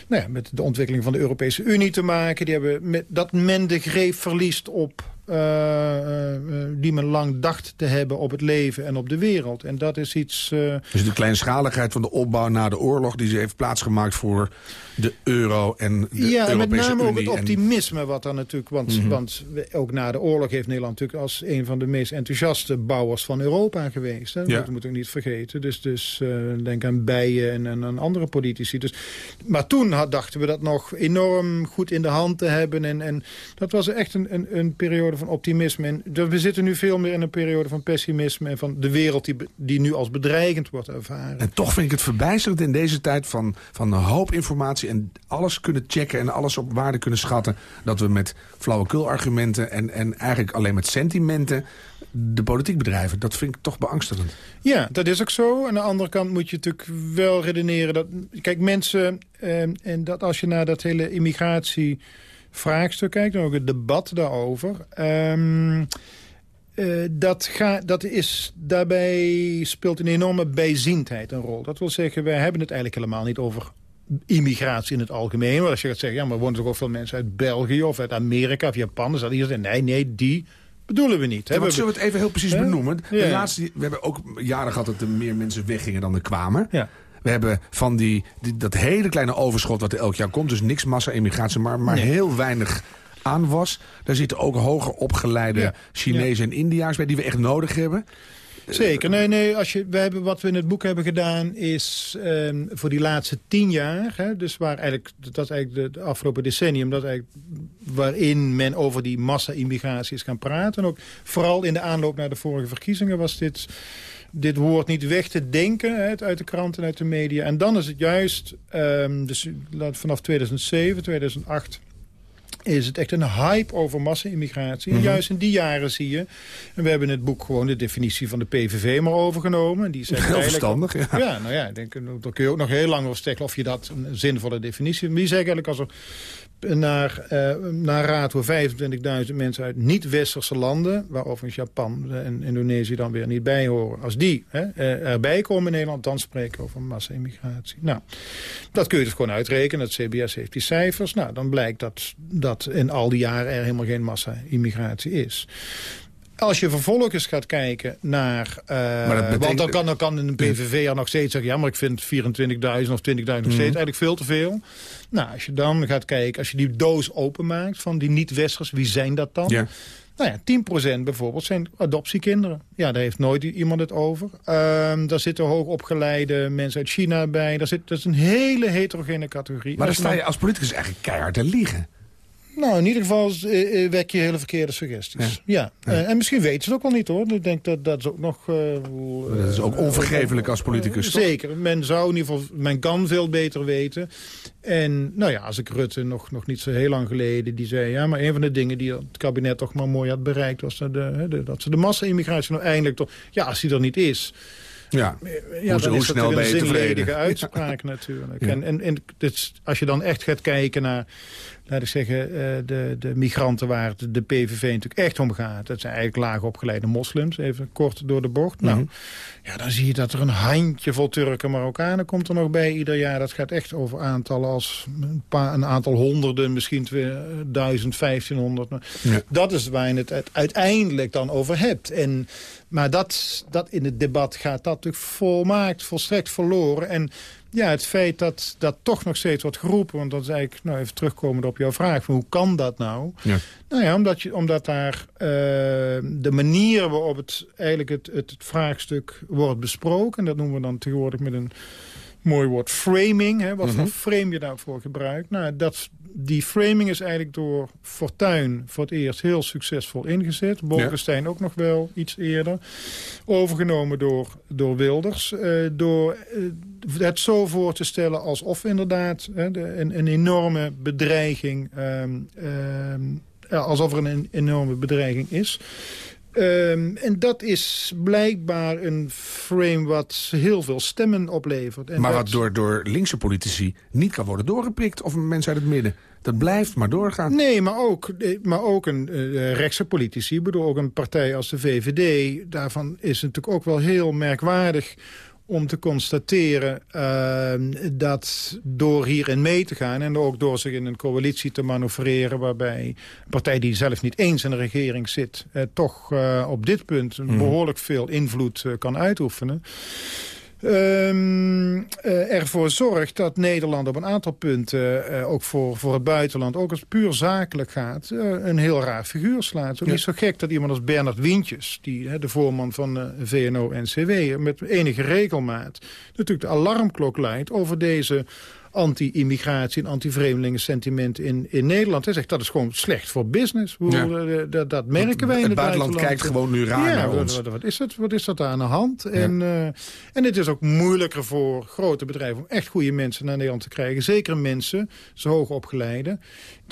nou ja, met de ontwikkeling van de Europese Unie te maken. Die hebben met dat men de greep verliest op uh, uh, die men lang dacht te hebben op het leven en op de wereld. En dat is iets... Uh... Dus de kleinschaligheid van de opbouw na de oorlog... die ze heeft plaatsgemaakt voor de euro en de ja, Europese Unie. Ja, met name Unie ook het optimisme en... wat dan natuurlijk... Want, mm -hmm. want ook na de oorlog heeft Nederland natuurlijk... als een van de meest enthousiaste bouwers van Europa geweest. Hè? Ja. Dat moet ik niet vergeten. Dus, dus denk aan Bijen en, en aan andere politici. Dus, maar toen had, dachten we dat nog enorm goed in de hand te hebben. En, en dat was echt een, een, een periode van optimisme. En we zitten nu veel meer in een periode van pessimisme... en van de wereld die, die nu als bedreigend wordt ervaren. En toch vind ik het verbijsterend in deze tijd van, van een hoop informatie... en alles kunnen checken en alles op waarde kunnen schatten... dat we met flauwekulargumenten en, en eigenlijk alleen met sentimenten de politiek bedrijven. Dat vind ik toch beangstigend. Ja, dat is ook zo. Aan de andere kant moet je natuurlijk wel redeneren dat... Kijk, mensen... Eh, en dat als je naar dat hele immigratie vraagstuk kijkt... en ook het debat daarover... Um, uh, dat, ga, dat is, daarbij speelt een enorme bijziendheid een rol. Dat wil zeggen, wij hebben het eigenlijk helemaal niet over immigratie in het algemeen. Maar als je gaat zeggen, ja, maar wonen toch ook veel mensen uit België... of uit Amerika of Japan, dan hier zeggen, nee, nee, die bedoelen we niet. Ja, we, zullen we het even heel precies benoemen? Ja. Laatste, we hebben ook jaren gehad dat er meer mensen weggingen dan er kwamen. Ja. We hebben van die, die, dat hele kleine overschot wat er elk jaar komt. Dus niks massa-immigratie, maar, maar nee. heel weinig aanwas. Daar zitten ook hoger opgeleide ja. Chinezen ja. en India's bij die we echt nodig hebben. Zeker. Nee, nee. Als je, we hebben, wat we in het boek hebben gedaan is um, voor die laatste tien jaar. Hè, dus waar eigenlijk, dat is eigenlijk de, de afgelopen decennium. Dat eigenlijk, waarin men over die massa-immigratie is gaan praten. En ook vooral in de aanloop naar de vorige verkiezingen was dit dit woord niet weg te denken uit de kranten en uit de media. En dan is het juist, um, dus vanaf 2007, 2008 is het echt een hype over massa-immigratie. Mm -hmm. En juist in die jaren zie je... en we hebben in het boek gewoon de definitie van de PVV maar overgenomen. Die zegt heel verstandig, ja. Ja, nou ja, ik denk, daar kun je ook nog heel lang over stekken... of je dat een zinvolle definitie... Maar die zeggen eigenlijk als er naar, uh, naar raad voor 25.000 mensen uit niet-westerse landen... waar overigens Japan en Indonesië dan weer niet bij horen... als die hè, erbij komen in Nederland, dan spreken we over massa-immigratie. Nou, dat kun je dus gewoon uitrekenen. Het CBS heeft die cijfers. Nou, dan blijkt dat, dat in al die jaren er helemaal geen massa-immigratie is. Als je vervolgens gaat kijken naar... Uh, betekent... Want dan kan, dan kan een PVV er nog steeds zeggen... ja, maar ik vind 24.000 of 20.000 nog steeds mm. eigenlijk veel te veel. Nou, als je dan gaat kijken, als je die doos openmaakt... van die niet-westers, wie zijn dat dan? Ja. Nou ja, 10% bijvoorbeeld zijn adoptiekinderen. Ja, daar heeft nooit iemand het over. Uh, daar zitten hoogopgeleide mensen uit China bij. Daar zit, dat is een hele heterogene categorie. Maar dan sta je als politicus eigenlijk keihard te liegen. Nou, in ieder geval uh, wek je hele verkeerde suggesties. Ja. ja. Uh, en misschien weten ze het ook wel niet, hoor. Ik denk dat dat is ook nog... Uh, dat is ook onvergevelijk als politicus? Zeker. Men zou in ieder geval... Men kan veel beter weten. En nou ja, als ik Rutte nog, nog niet zo heel lang geleden... die zei, ja, maar een van de dingen die het kabinet toch maar mooi had bereikt... was dat, de, de, dat ze de massa-immigratie nou eindelijk toch... Ja, als die er niet is... Ja, ja hoe, snel dat ben je een tevreden? zinledige uitspraak natuurlijk. Ja. En, en, en dit, als je dan echt gaat kijken naar, laat ik zeggen, uh, de, de migranten waar de PVV natuurlijk echt om gaat. Dat zijn eigenlijk laag opgeleide moslims, even kort door de bocht. Nou, Mhm. ja, dan zie je dat er een handjevol Turken Marokkanen komt er nog bij ieder jaar. Dat gaat echt over aantallen als een, paar, een aantal honderden, misschien twee, duizend, vijftienhonderd. Ja. Dat is waar je het uit- uiteindelijk dan over hebt. En, maar dat, dat in het debat gaat dat natuurlijk volmaakt, volstrekt verloren. En ja, het feit dat dat toch nog steeds wordt geroepen... want dat is eigenlijk, nou even terugkomend op jouw vraag... Van hoe kan dat nou? Ja. Nou ja, omdat, je, omdat daar eh, de manier waarop het, eigenlijk het, het, het vraagstuk wordt besproken... en dat noemen we dan tegenwoordig met een mooi woord framing. Hè, wat Mhm. voor frame je daarvoor gebruikt. Nou, dat, die framing is eigenlijk door Fortuyn voor het eerst heel succesvol ingezet. Bolkestein ook nog wel iets eerder. Overgenomen door, door Wilders. eh, door eh, het zo voor te stellen alsof inderdaad hè, de, een, een enorme bedreiging... ehm, ehm, alsof er een enorme bedreiging is. Ehm, en dat is blijkbaar een frame wat heel veel stemmen oplevert. En maar dat- wat door, door linkse politici niet kan worden doorgeprikt... of mensen uit het midden. Dat blijft maar doorgaan. Nee, maar ook, eh, maar ook een eh, rechtse politici. Ik bedoel, ook een partij als de VVD. Daarvan is het natuurlijk ook wel heel merkwaardig om te constateren eh, dat door hierin mee te gaan... en ook door zich in een coalitie te manoeuvreren... waarbij een partij die zelf niet eens in de regering zit... eh, toch eh, op dit punt Mhm. behoorlijk veel invloed eh, kan uitoefenen... eh, ervoor zorgt dat Nederland op een aantal punten... eh, ook voor, voor het buitenland, ook als het puur zakelijk gaat... eh, een heel raar figuur slaat. Het is Ja. niet zo gek dat iemand als Bernard Wientjes... Die, de voorman van VNO-NCW... met enige regelmaat natuurlijk de alarmklok luidt... over deze anti-immigratie en anti-vreemdelingen sentiment in, in Nederland. Hij zegt dat is gewoon slecht voor business. Bedoel, eh, dat, dat merken wij in het het buitenland kijkt gewoon nu raar ja, naar wat- ons. Wat, wat is dat, wat is dat aan de hand? En, eh, en het is ook moeilijker voor grote bedrijven... om echt goede mensen naar Nederland te krijgen. Zeker mensen, zo hoog opgeleide,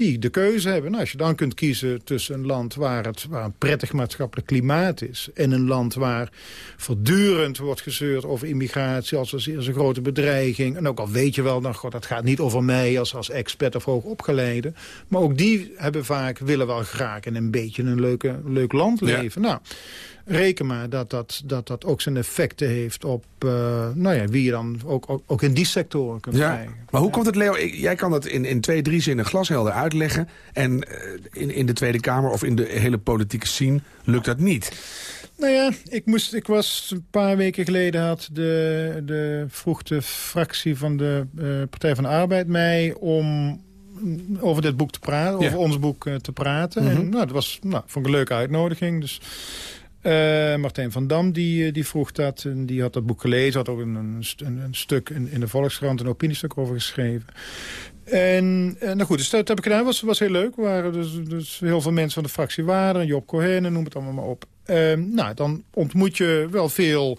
die de keuze hebben. Nou, als je dan kunt kiezen tussen een land waar, het, waar een prettig maatschappelijk klimaat is... en een land waar voortdurend wordt gezeurd over immigratie... als een, als een grote bedreiging. En ook al weet je wel, nou, god, dat gaat niet over mij als, als expert of hoog opgeleide. Maar ook die hebben vaak, willen wel graag in een beetje een leuke, leuk land Ja. leven. Nou, reken maar dat dat, dat dat ook zijn effecten heeft op eh, nou ja, wie je dan ook, ook, ook in die sectoren kunt Ja, krijgen. maar hoe komt het, Leo? Jij kan dat in, in twee, drie zinnen glashelder uitleggen. En eh, in, in de Tweede Kamer of in de hele politieke scene lukt dat niet. Nou ja, ik, moest, ik was een paar weken geleden had de, de, vroeg de fractie van de eh, Partij van de Arbeid mij om over dit boek te praten, Ja. over ons boek te praten. Mhm. En nou, dat was nou, vond ik een leuke uitnodiging. Dus eh, Martijn van Dam die, eh, die vroeg dat. En die had dat boek gelezen. Had ook een, een, een, stuk in, in de Volkskrant, een opiniestuk over geschreven. En, en nou goed, dus dat heb ik gedaan. was, was heel leuk. Er waren dus, dus heel veel mensen van de fractie waren. Job Cohen, en noem het allemaal maar op. Nou, dan ontmoet je wel veel...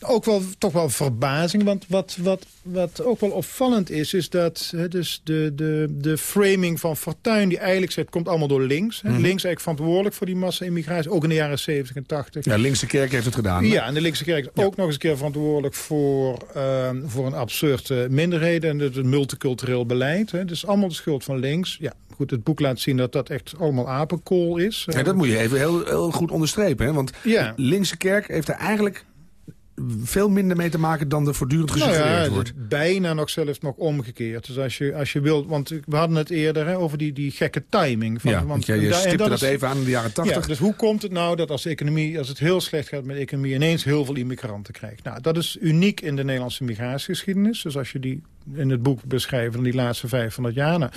Ook wel, toch wel verbazing, want wat, wat, wat ook wel opvallend is... is dat hè, dus de, de, de framing van Fortuyn, die eigenlijk zegt... komt allemaal door links. Hè. Mhm. Links eigenlijk verantwoordelijk voor die massa-immigratie. Ook in de jaren 70 en 80. Ja, linkse kerk heeft het gedaan. hè? Ja, en de linkse kerk is ook nog eens een keer verantwoordelijk voor, ehm, voor een absurd eh, minderheden en het, het multicultureel beleid. Hè. Het is allemaal de schuld van links. Ja, goed, het boek laat zien dat dat echt allemaal apenkool is. Ja, dat moet je even heel, heel goed onderstrepen. Hè? Want Ja. de linkse kerk heeft er eigenlijk veel minder mee te maken dan er voortdurend Nou gesuggereerd ja, wordt. het- bijna nog zelfs nog omgekeerd. Dus als je, als je wilt, want we hadden het eerder hè, over die, die gekke timing. Van, Ja, want jij- je en da- en stipte dat is- even aan in de jaren 80. Ja, dus hoe komt het nou dat als, de economie, als het heel slecht gaat met de economie... ineens heel veel immigranten krijgt? Nou, dat is uniek in de Nederlandse migratiegeschiedenis. Dus als je die in het boek beschrijft van die laatste 500 jaar... Nou,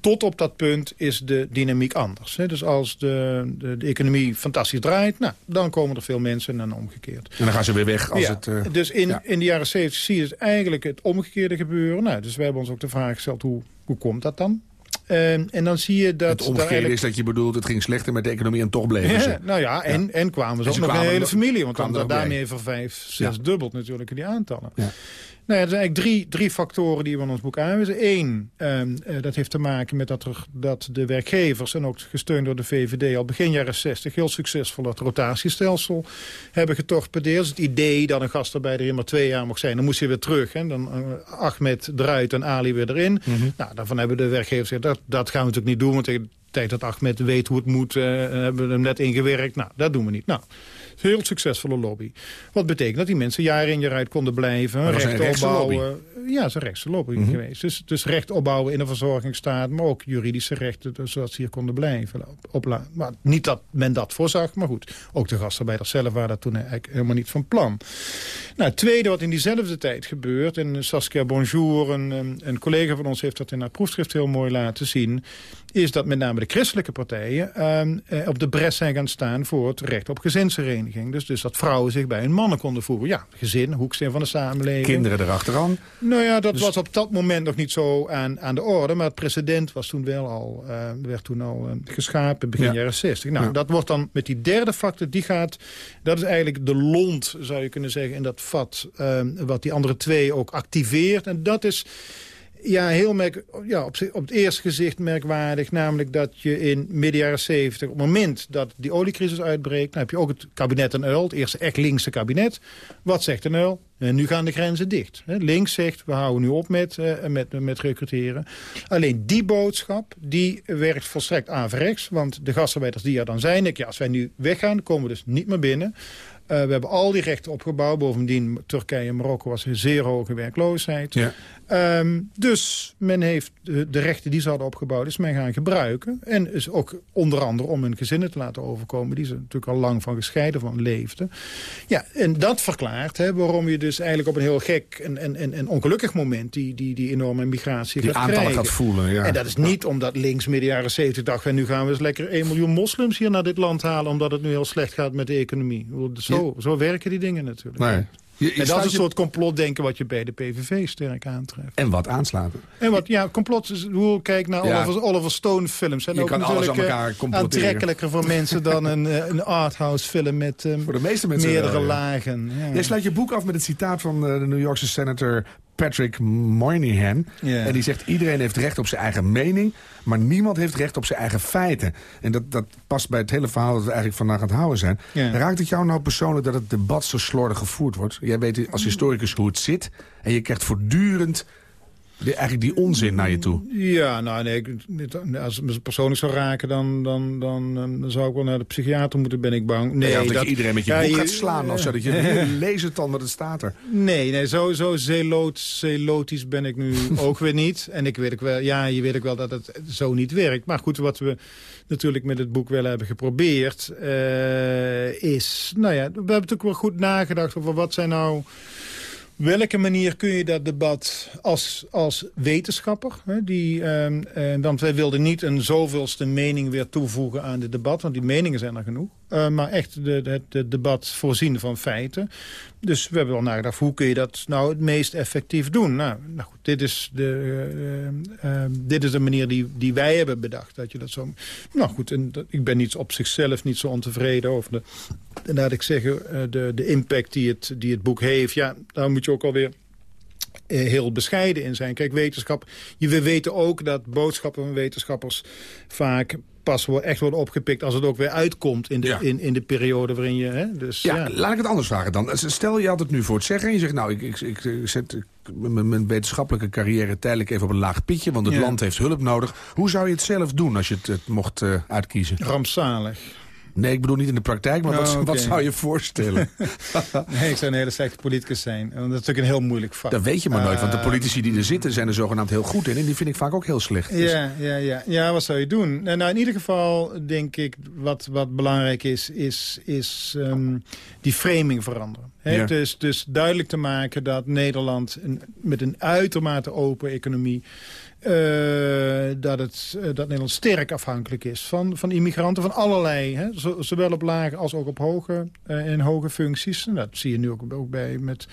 tot op dat punt is de dynamiek anders. Hè. Dus als de, de, de economie fantastisch draait... Nou, dan komen er veel mensen en dan omgekeerd. En dan gaan ze weer weg als Ja, het... eh, dus in, ja. in de jaren 70 zie je dus eigenlijk het omgekeerde gebeuren. Nou, dus we hebben ons ook de vraag gesteld, hoe, hoe komt dat dan? En dan zie je dat... het omgekeerde eigenlijk- is dat je bedoelt, het ging slechter met de economie en toch bleven ze. nou ja, en, en kwamen ze En ook nog een hele familie. Want dan daarmee bij. voor vijf, zes dubbelt natuurlijk die aantallen. Nou ja, er zijn eigenlijk drie, drie factoren die we in ons boek aanwijzen. Eén, ehm, eh, dat heeft te maken met dat, er, dat de werkgevers... en ook gesteund door de VVD al begin jaren 60... heel succesvol het rotatiestelsel hebben getorpedeerd. Het idee dat een gastarbeider hier maar twee jaar mag zijn... dan moest hij weer terug. Hè? Dan uh, Ahmed eruit en Ali weer erin. Mhm. Nou, daarvan hebben de werkgevers gezegd... dat, dat gaan we natuurlijk niet doen, want tegen de tijd dat Ahmed weet hoe het moet... eh, hebben we hem net ingewerkt. Nou, dat doen we niet. Nou, heel succesvolle lobby. Wat betekent dat die mensen jaar in jaar uit konden blijven. Maar recht opbouwen. Ja, een rechtse lobby Mhm. geweest. Dus, dus recht opbouwen in de verzorgingsstaat. Maar ook juridische rechten, dus zodat ze hier konden blijven. Op, maar niet dat men dat voorzag, maar goed. Ook de gastarbeiders zelf waren dat toen eigenlijk helemaal niet van plan. Nou, het tweede wat in diezelfde tijd gebeurt... en Saskia Bonjour, een- een collega van ons... heeft dat in haar proefschrift heel mooi laten zien... is dat met name de christelijke partijen ehm, eh, op de bres zijn gaan staan... voor het recht op gezinshereniging. Dus, dus dat vrouwen zich bij hun mannen konden voegen. Ja, gezin, hoeksteen van de samenleving. Kinderen erachteraan. Nou ja, dat Dus- was op dat moment nog niet zo aan, aan de orde. Maar het precedent was toen wel al, eh, werd toen al eh, geschapen begin Ja. jaren 60. Nou, Ja. dat wordt dan met die derde factor, die gaat... Dat is eigenlijk de lont, zou je kunnen zeggen, in dat vat... eh, wat die andere twee ook activeert. En dat is ja, heel merk, ja, op, op het eerste gezicht merkwaardig. Namelijk dat je in midden jaren 70, op het moment dat die oliecrisis uitbreekt... dan heb je ook het kabinet en Uil, het eerste echt linkse kabinet. Wat zegt een Uil? En nu gaan de grenzen dicht. Links zegt, we houden nu op met, eh, met, met recruteren. Alleen die boodschap, die werkt volstrekt averechts. Want de gastarbeiders die er dan zijn... ik, ja, als wij nu weggaan, komen we dus niet meer binnen... Eh, we hebben al die rechten opgebouwd. Bovendien, Turkije en Marokko was een zeer hoge werkloosheid. Ja. Ehm, dus men heeft de, de rechten die ze hadden opgebouwd, is men gaan gebruiken. En is ook onder andere om hun gezinnen te laten overkomen... die ze natuurlijk al lang van gescheiden van leefden. Ja, en dat verklaart hè, waarom je dus eigenlijk op een heel gek en, en, en, en ongelukkig moment... die, die, die enorme migratie Die gaat aantallen krijgen. gaat voelen, ja. En dat is niet omdat links midden jaren 70 dacht... en nu gaan we eens lekker 1 miljoen moslims hier naar dit land halen... omdat het nu heel slecht gaat met de economie. Zo, zo werken die dingen natuurlijk. Nee. Je- je en dat is een je- soort complotdenken wat je bij de PVV sterk aantreft. En wat aanslaten. En wat, ja, complot is, hoe kijk naar Ja. Oliver, Oliver Stone films. Zijn Je ook kan alles aan eh, elkaar aantrekkelijker voor mensen dan een, eh, een arthouse film met eh, Voor de meeste mensen meerdere wel, ja. lagen. Ja. Jij sluit je boek af met het citaat van de New Yorkse senator Patrick Moynihan. En die zegt, iedereen heeft recht op zijn eigen mening... maar niemand heeft recht op zijn eigen feiten. En dat, dat past bij het hele verhaal dat we eigenlijk vandaag aan het houden zijn. Raakt het jou nou persoonlijk dat het debat zo slordig gevoerd wordt? Jij weet als historicus hoe het zit... en je krijgt voortdurend die, eigenlijk die onzin naar je toe. Ja, nou nee, ik- als het me persoonlijk zou raken, dan, dan, dan, dan zou ik wel naar de psychiater moeten, ben ik bang. Nee, Nee, dat, je iedereen met je ja, boek je- gaat slaan. Of zo, dat je lees het dan, want het staat er. Nee, nee zo, zo zeloot, zelotisch ben ik nu ook weer niet. En ik weet ook wel, ja, je weet ook wel dat het zo niet werkt. Maar goed, wat we natuurlijk met het boek wel hebben geprobeerd... eh, is, nou ja, we hebben natuurlijk wel goed nagedacht over wat zijn nou... Welke manier kun je dat debat als, als wetenschapper... Hè, die, ehm, eh, want wij wilden niet een zoveelste mening weer toevoegen aan het debat... want die meningen zijn er genoeg. Eh, maar echt de, het debat voorzien van feiten. Dus we hebben wel nagedacht, hoe kun je dat nou het meest effectief doen? Nou, nou goed, dit is de, eh, eh, dit is de manier die, die wij hebben bedacht. Dat je dat zo... Nou goed, en ik ben niet op zichzelf niet zo ontevreden over de... Laat ik zeggen, de, de impact die het, die het boek heeft. Ja, daar moet je ook alweer heel bescheiden in zijn. Kijk, wetenschap... Je, we weten ook dat boodschappen van wetenschappers vaak pas echt worden opgepikt... als het ook weer uitkomt in de, Ja. in, in de periode waarin je... Hè, dus, Ja, ja. laat ik het anders vragen dan. Stel, je had het nu voor het zeggen en je zegt... nou, ik, ik, ik zet mijn wetenschappelijke carrière tijdelijk even op een laag pitje... want het Ja. land heeft hulp nodig. Hoe zou je het zelf doen als je het, het mocht eh, uitkiezen? Rampzalig. Nee, ik bedoel niet in de praktijk, maar wat, Oh, wat zou je voorstellen? Nee, ik zou een hele slechte politicus zijn. Want dat is natuurlijk een heel moeilijk vak. dat weet je maar nooit, want de Eh, politici die er zitten... zijn er zogenaamd heel goed in en die vind ik vaak ook heel slecht. Dus- Ja, ja, ja. ja, wat zou je doen? Nou, nou, in ieder geval denk ik wat, wat belangrijk is, is, is ehm, die framing veranderen. Ja. Dus, dus duidelijk te maken dat Nederland een, met een uitermate open economie... eh, dat, het, eh, dat Nederland sterk afhankelijk is van, van immigranten van allerlei. Hè? Zo- zowel op lage als ook op hoge, eh, in hoge functies. Dat zie je nu ook, ook bij met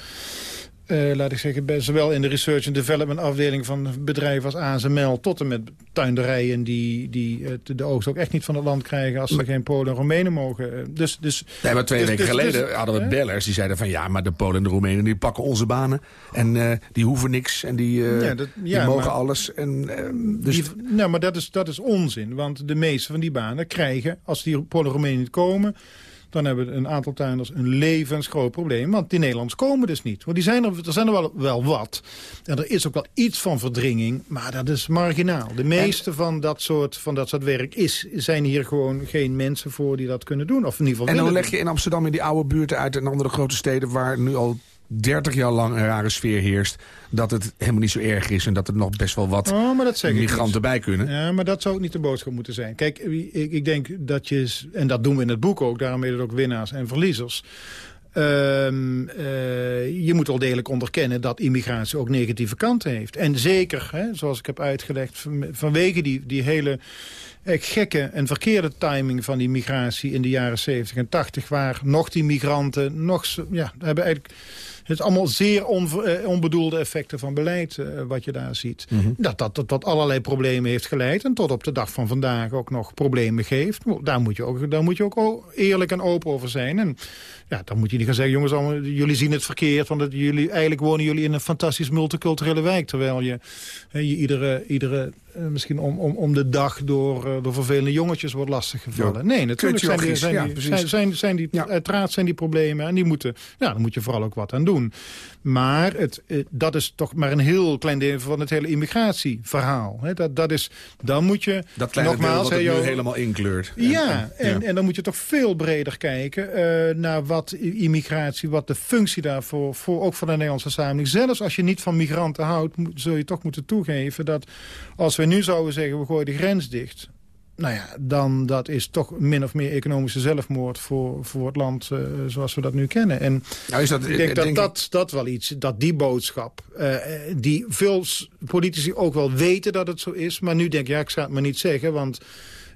eh, laat ik zeggen, bij, zowel in de research en development afdeling van bedrijven als ASML... tot en met tuinderijen die, die uh, de oogst ook echt niet van het land krijgen... als ze geen Polen en Roemenen mogen. Uh, dus, dus, nee, maar twee dus, weken dus, geleden dus, hadden we bellers die zeiden van... ja, maar de Polen en de Roemenen die pakken onze banen. En die hoeven niks en die, ja, dat, ja, die mogen maar, alles. En, dus... die, nou, maar dat is, dat is onzin. Want de meeste van die banen krijgen, als die Polen en Roemenen niet komen dan hebben een aantal tuinders een levensgroot probleem. Want die Nederlanders komen dus niet. Want die zijn er, er zijn er wel, wel wat. En er is ook wel iets van verdringing, maar dat is marginaal. De meeste van, dat soort, van dat soort werk is, zijn hier gewoon geen mensen voor die dat kunnen doen. Of in ieder geval en dan leg je in Amsterdam in die oude buurten uit... en andere grote steden waar nu al 30 jaar lang een rare sfeer heerst... dat het helemaal niet zo erg is en dat er nog best wel wat oh, maar dat zeg migranten bij kunnen. Ja, maar dat zou ook niet de boodschap moeten zijn. Kijk, ik, ik denk dat je, en dat doen we in het boek ook... daarom heet het ook winnaars en verliezers... Um, uh, je moet wel degelijk onderkennen dat immigratie ook negatieve kanten heeft. En zeker, hè, zoals ik heb uitgelegd, van, vanwege die, die hele eh, gekke en verkeerde timing van die migratie in de jaren 70 en 80... waar nog die migranten nog ja, hebben eigenlijk het is allemaal zeer on, eh, onbedoelde effecten van beleid uh, wat je daar ziet. Mm -hmm. dat, dat dat tot allerlei problemen heeft geleid en tot op de dag van vandaag ook nog problemen geeft. Daar moet je ook, daar moet je ook eerlijk en open over zijn. En ja, dan moet je niet gaan zeggen, jongens, allemaal, jullie zien het verkeerd... want het, jullie, eigenlijk wonen jullie in een fantastisch multiculturele wijk... terwijl je, je iedere, iedere misschien om, om, om de dag door, door vervelende jongetjes wordt lastiggevallen. Ja. Nee, natuurlijk zijn die, zijn, die, ja, zijn, zijn, zijn die, ja. uiteraard zijn die problemen... en die moeten, ja, daar moet je vooral ook wat aan doen. Maar het, dat is toch maar een heel klein deel van het hele immigratieverhaal. Dat, dat is, dan moet je dat kleine nogmaals, deel wat het nu helemaal inkleurt. Ja, en, en, en, dan moet je toch veel breder kijken uh, naar wat immigratie, wat de functie daarvoor, voor, ook voor de Nederlandse samenleving. Zelfs als je niet van migranten houdt, moet, zul je toch moeten toegeven dat als we nu zouden zeggen, we gooien de grens dicht nou ja, dan dat is toch min of meer economische zelfmoord voor, voor het land uh, zoals we dat nu kennen. En nou is dat, ik denk dat denk dat, dat wel iets, dat die boodschap, uh, die veel politici ook wel weten dat het zo is, maar nu denk ik, ja, ik zou het maar niet zeggen, want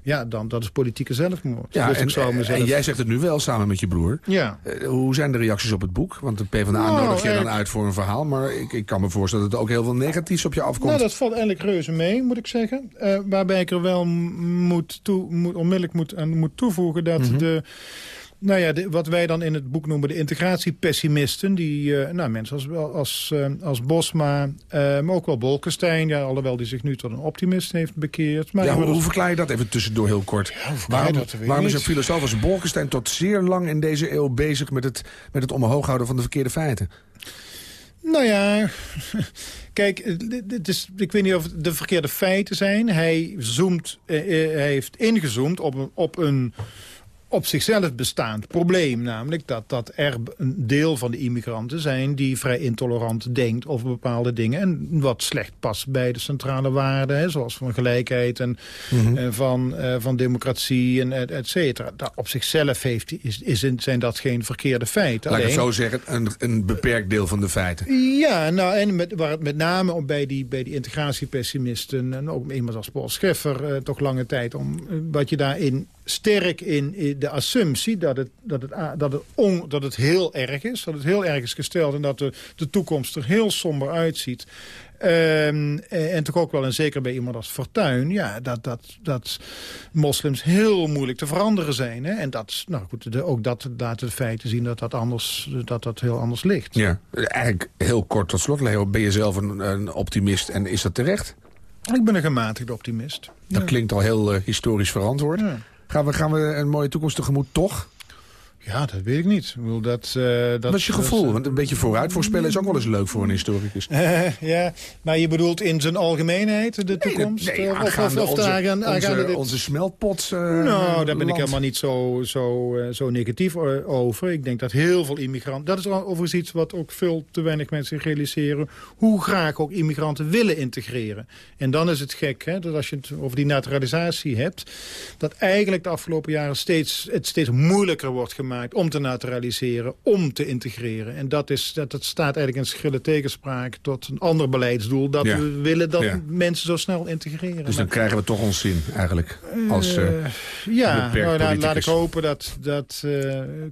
ja, dan, dat is politieke zelfmoord. Ja, dus en, ik zou mezelf... en jij zegt het nu wel samen met je broer. Ja. Uh, hoe zijn de reacties op het boek? Want de PvdA nou, nodig je dan uit voor een verhaal. Maar ik, ik kan me voorstellen dat er ook heel veel negatiefs op je afkomt. Nou, dat valt eigenlijk reuze mee, moet ik zeggen. Uh, waarbij ik er wel moet toe, moet, onmiddellijk moet, aan moet toevoegen dat mm -hmm. de... Nou ja, de, wat wij dan in het boek noemen de integratiepessimisten. Die, uh, nou, mensen als, als, uh, als Bosma, uh, maar ook wel Bolkestein. Ja, alhoewel die zich nu tot een optimist heeft bekeerd. Maar ja, hoe, hoe verklaar je dat even tussendoor heel kort? Ja, waarom waarom is een filosoof als Bolkestein tot zeer lang in deze eeuw bezig... met het, met het omhoog houden van de verkeerde feiten? Nou ja, kijk, het is, ik weet niet of het de verkeerde feiten zijn. Hij, zoomt, hij heeft ingezoomd op een... Op een op zichzelf bestaand probleem. Namelijk dat, dat er een deel van de immigranten zijn... die vrij intolerant denkt over bepaalde dingen... en wat slecht past bij de centrale waarden... Hè, zoals van gelijkheid en mm -hmm. uh, van, uh, van democratie en et, et cetera. Dat op zichzelf heeft, is, is, zijn dat geen verkeerde feiten. Laat Alleen, ik het zo zeggen, een, een beperkt deel van de feiten. Ja, nou, en met, waar het met name bij die, bij die integratiepessimisten... en ook iemand als Paul Scheffer uh, toch lange tijd... om wat je daarin sterk in de assumptie dat het, dat, het, dat, het on, dat het heel erg is. Dat het heel erg is gesteld en dat de, de toekomst er heel somber uitziet. Um, en toch ook wel, en zeker bij iemand als Fortuyn... Ja, dat, dat, dat moslims heel moeilijk te veranderen zijn. Hè? En dat, nou goed, de, ook dat laat de feiten zien dat dat, anders, dat dat heel anders ligt. Ja, eigenlijk heel kort tot slot, Leo. Ben je zelf een, een optimist en is dat terecht? Ik ben een gematigde optimist. Dat ja. klinkt al heel uh, historisch verantwoord. Ja. Gaan we, gaan we een mooie toekomst tegemoet toch? Ja, dat weet ik niet. Ik bedoel, dat, uh, dat, Wat is je gevoel? Dat, Want een beetje vooruit voorspellen is ook wel eens leuk voor een historicus. Ja, maar je bedoelt in zijn algemeenheid de nee, toekomst? Nee, nee, of, of, of onze, onze, smeltpots uh, Nou, daar ben ik helemaal niet zo, zo, zo negatief over. Ik denk dat heel veel immigranten... Dat is overigens iets wat ook veel te weinig mensen realiseren. Hoe graag ook immigranten willen integreren. En dan is het gek, hè, dat als je het over die naturalisatie hebt... dat eigenlijk de afgelopen jaren steeds, het steeds moeilijker wordt gemaakt gemaakt om te naturaliseren, om te integreren. En dat, is, dat, dat staat eigenlijk in schrille tegenspraak tot een ander beleidsdoel. Dat Ja. we willen dat Ja. mensen zo snel integreren. Dus dan krijgen we toch ons zin, eigenlijk. Als, eh, Eh, ja, beperkt nou, nou, laat ik hopen dat... dat eh,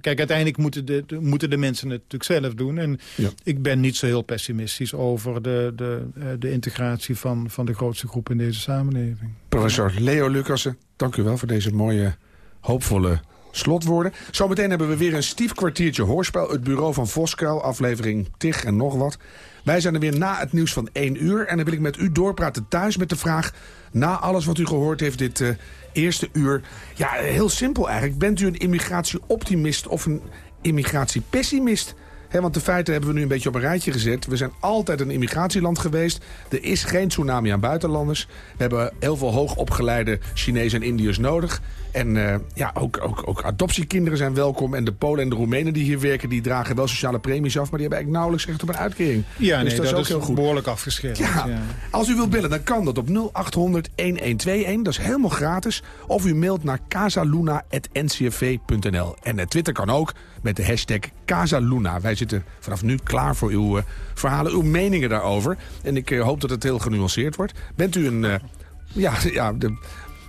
kijk, uiteindelijk moeten de, de- moeten de mensen het natuurlijk zelf doen. En Ja. ik ben niet zo heel pessimistisch over de, de, de integratie van, van de grootste groep in deze samenleving. Professor Leo Lucassen, dank u wel voor deze mooie, hoopvolle slotwoorden. Zometeen hebben we weer een stief kwartiertje hoorspel. Het bureau van Voskuil, aflevering Tig en nog wat. Wij zijn er weer na het nieuws van 1 uur. En dan wil ik met u doorpraten thuis met de vraag... na alles wat u gehoord heeft dit eh, eerste uur... ja, heel simpel eigenlijk. Bent u een immigratieoptimist of een immigratiepessimist? Hè, want de feiten hebben we nu een beetje op een rijtje gezet. We zijn altijd een immigratieland geweest. Er is geen tsunami aan buitenlanders. We hebben heel veel hoogopgeleide Chinezen en Indiërs nodig. En eh, ja, ook, ook, ook adoptiekinderen zijn welkom. En de Polen en de Roemenen die hier werken... die dragen wel sociale premies af... maar die hebben eigenlijk nauwelijks recht op een uitkering. Ja, dus nee, dat is ook heel goed. behoorlijk afgeschermd. Ja, ja. als u wilt bellen, dan kan dat op 0800 1121. Dat is helemaal gratis. Of u mailt naar casaluna.ncrv.nl. En eh, Twitter kan ook met de hashtag Casaluna. Wij zitten vanaf nu klaar voor uw eh, verhalen, uw meningen daarover. En ik eh, hoop dat het heel genuanceerd wordt. Bent u een... eh, ja, ja de,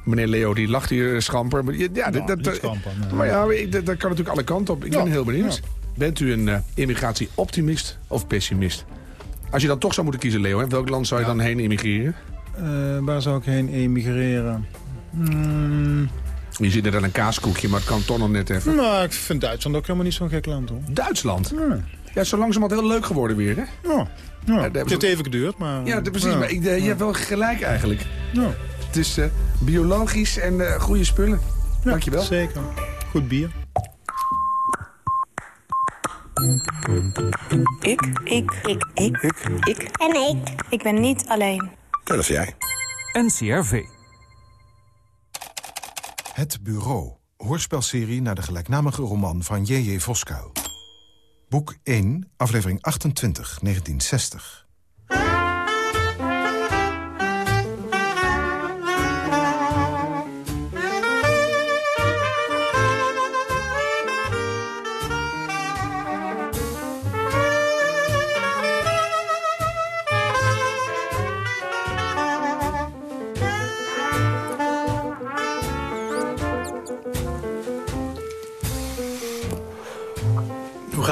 meneer Leo die lacht hier schamper. Maar, ja, ja, dat, niet dat, schamper, nee. maar ja, ik- dat, dat kan natuurlijk alle kanten op. Ik Ja, ben heel benieuwd. ja. Bent u een immigratieoptimist of pessimist? Als je dan toch zou moeten kiezen, Leo, hè, welk land zou je dan heen immigreren? Waar zou ik heen emigreren? Hmm, Je zit er aan een kaaskoekje, maar het kan toch nog net even. nou, ik vind Duitsland ook helemaal niet zo'n gek land, hoor. Duitsland? Ja, Ja, zo langzamerhand heel leuk geworden weer, hè? ja, ja. Het heeft even geduurd, maar... Ja, precies. ja. Maar ik, eh, je hebt wel gelijk eigenlijk. Ja, Het is eh, biologisch en eh, goede spullen. ja, Dankjewel. Zeker. Goed bier. Ik, ik, ik, ik, ik. En ik. Ik ben niet alleen. Dat is jij. NCRV. Het Bureau. Hoorspelserie naar de gelijknamige roman van J.J. Voskuil. Boek 1, aflevering 28, 1960.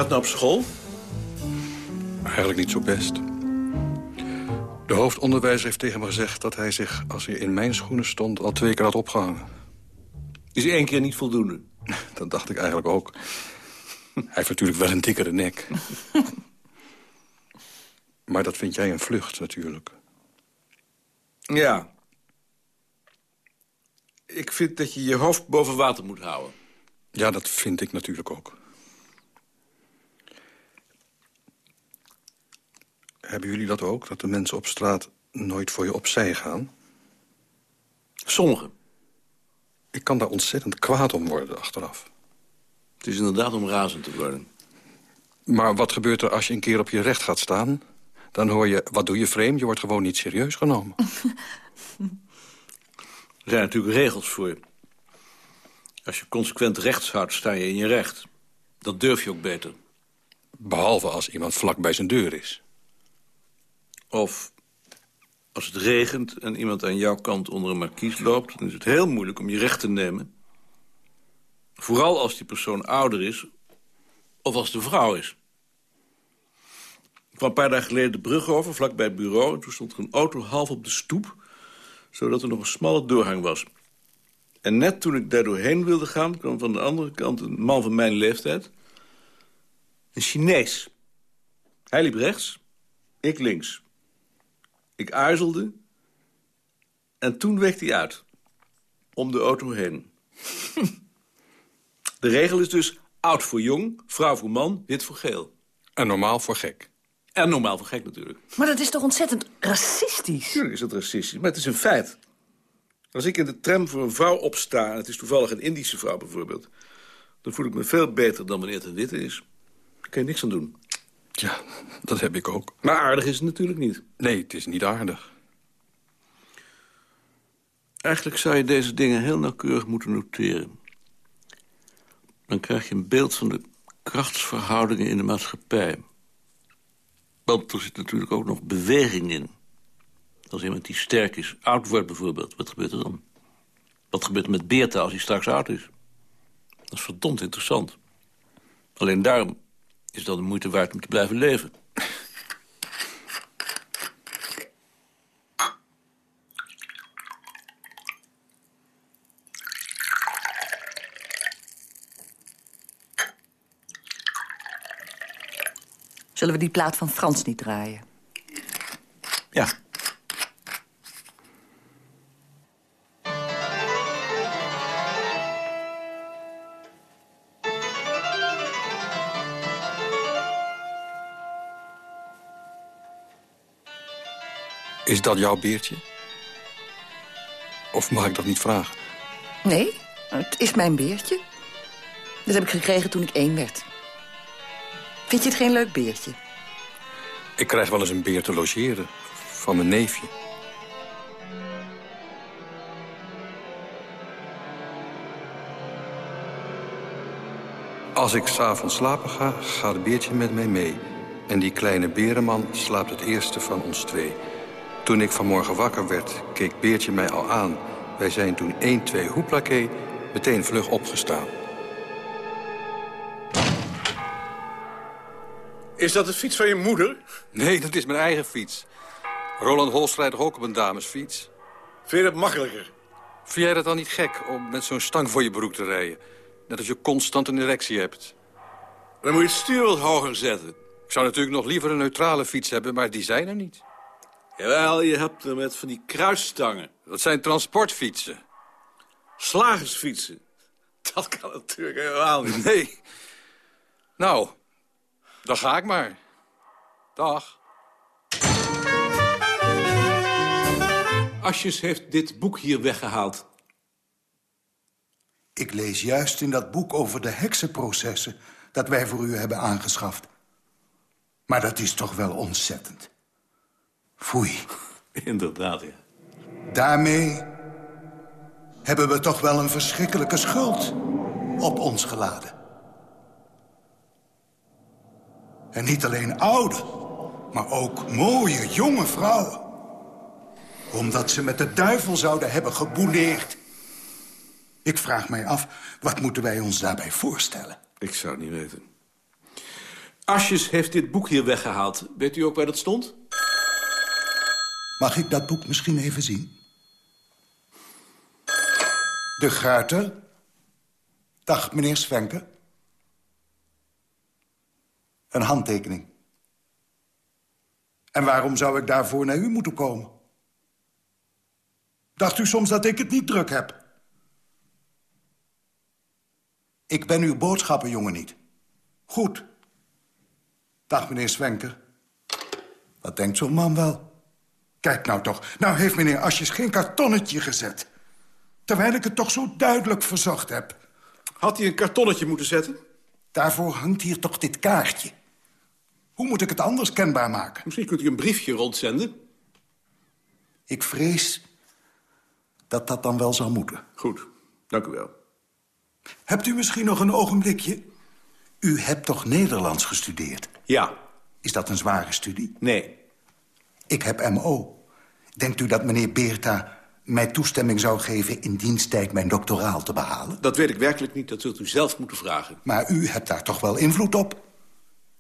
Gaat nou op school? Eigenlijk niet zo best. De hoofdonderwijzer heeft tegen me gezegd dat hij zich, als hij in mijn schoenen stond, al twee keer had opgehangen. Is één keer niet voldoende? Dat dacht ik eigenlijk ook. Hij heeft natuurlijk wel een dikkere nek. maar dat vind jij een vlucht, natuurlijk. Ja. Ik vind dat je je hoofd boven water moet houden. Ja, dat vind ik natuurlijk ook. Hebben jullie dat ook, dat de mensen op straat nooit voor je opzij gaan? Sommigen. Ik kan daar ontzettend kwaad om worden achteraf. Het is inderdaad om razend te worden. Maar wat gebeurt er als je een keer op je recht gaat staan? Dan hoor je, wat doe je vreemd? Je wordt gewoon niet serieus genomen. Er zijn natuurlijk regels voor. Als je consequent rechts houdt, sta je in je recht. Dat durf je ook beter. Behalve als iemand vlak bij zijn deur is. Of als het regent en iemand aan jouw kant onder een markies loopt... dan is het heel moeilijk om je recht te nemen. Vooral als die persoon ouder is of als de vrouw is. Ik kwam een paar dagen geleden de brug over, vlak bij het bureau... en toen stond er een auto half op de stoep... zodat er nog een smalle doorgang was. En net toen ik daar doorheen wilde gaan... kwam van de andere kant een man van mijn leeftijd. Een Chinees. Hij liep rechts, ik links. Ik aarzelde en toen week hij uit. Om de auto heen. de regel is dus oud voor jong, vrouw voor man, wit voor geel. En normaal voor gek. En normaal voor gek natuurlijk. Maar dat is toch ontzettend racistisch? Tuurlijk is dat racistisch, maar het is een feit. Als ik in de tram voor een vrouw opsta... en het is toevallig een Indische vrouw bijvoorbeeld... dan voel ik me veel beter dan wanneer het een witte is. Daar kan je niks aan doen. Ja, dat heb ik ook. Maar aardig is het natuurlijk niet. Nee, het is niet aardig. Eigenlijk zou je deze dingen heel nauwkeurig moeten noteren. dan krijg je een beeld van de krachtsverhoudingen in de maatschappij. Want er zit natuurlijk ook nog beweging in. Als iemand die sterk is, oud wordt bijvoorbeeld, wat gebeurt er dan? Wat gebeurt er met Beerta als hij straks oud is? Dat is verdomd interessant. Alleen daarom is dat de moeite waard om te blijven leven. Zullen we die plaat van Frans niet draaien? Is dat jouw beertje? Of mag ik dat niet vragen? Nee, het is mijn beertje. Dat heb ik gekregen toen ik één werd. Vind je het geen leuk beertje? Ik krijg wel eens een beer te logeren. Van mijn neefje. Als ik s'avonds slapen ga, gaat het beertje met mij mee. En die kleine berenman slaapt het eerste van ons twee. Toen ik vanmorgen wakker werd, keek Beertje mij al aan. Wij zijn toen 1, 2 hoeplaké meteen vlug opgestaan. Is dat de fiets van je moeder? Nee, dat is mijn eigen fiets. Roland Holst rijdt toch ook op een damesfiets? Vind je dat makkelijker? Vind jij dat dan niet gek om met zo'n stang voor je broek te rijden? Net als je constant een erectie hebt. Dan moet je het stuur wat hoger zetten. Ik zou natuurlijk nog liever een neutrale fiets hebben, maar die zijn er niet. Jawel, je hebt er met van die kruisstangen. Dat zijn transportfietsen. Slagersfietsen. Dat kan natuurlijk helemaal niet. Nee. Nou, dan ga ik maar. Dag. Asjes heeft dit boek hier weggehaald. Ik lees juist in dat boek over de heksenprocessen... dat wij voor u hebben aangeschaft. Maar dat is toch wel ontzettend. Foei. Inderdaad, ja. Daarmee hebben we toch wel een verschrikkelijke schuld op ons geladen. En niet alleen oude, maar ook mooie, jonge vrouwen. Omdat ze met de duivel zouden hebben gebouleerd. Ik vraag mij af, wat moeten wij ons daarbij voorstellen? Ik zou het niet weten. Asjes heeft dit boek hier weggehaald. Weet u ook waar dat stond? Mag ik dat boek misschien even zien? De Guiter. Dag, meneer Svenke. Een handtekening. En waarom zou ik daarvoor naar u moeten komen? Dacht u soms dat ik het niet druk heb? Ik ben uw boodschappenjongen niet. Goed. Dag, meneer Svenker. Wat denkt zo'n man wel? Kijk nou toch, nou heeft meneer Asjes geen kartonnetje gezet. Terwijl ik het toch zo duidelijk verzocht heb. Had hij een kartonnetje moeten zetten? Daarvoor hangt hier toch dit kaartje. Hoe moet ik het anders kenbaar maken? Misschien kunt u een briefje rondzenden. Ik vrees dat dat dan wel zou moeten. Goed, dank u wel. Hebt u misschien nog een ogenblikje? U hebt toch Nederlands gestudeerd? Ja. Is dat een zware studie? Nee. Ik heb MO. Denkt u dat meneer Beerta mij toestemming zou geven... in diensttijd mijn doctoraal te behalen? Dat weet ik werkelijk niet, dat zult u zelf moeten vragen. Maar u hebt daar toch wel invloed op?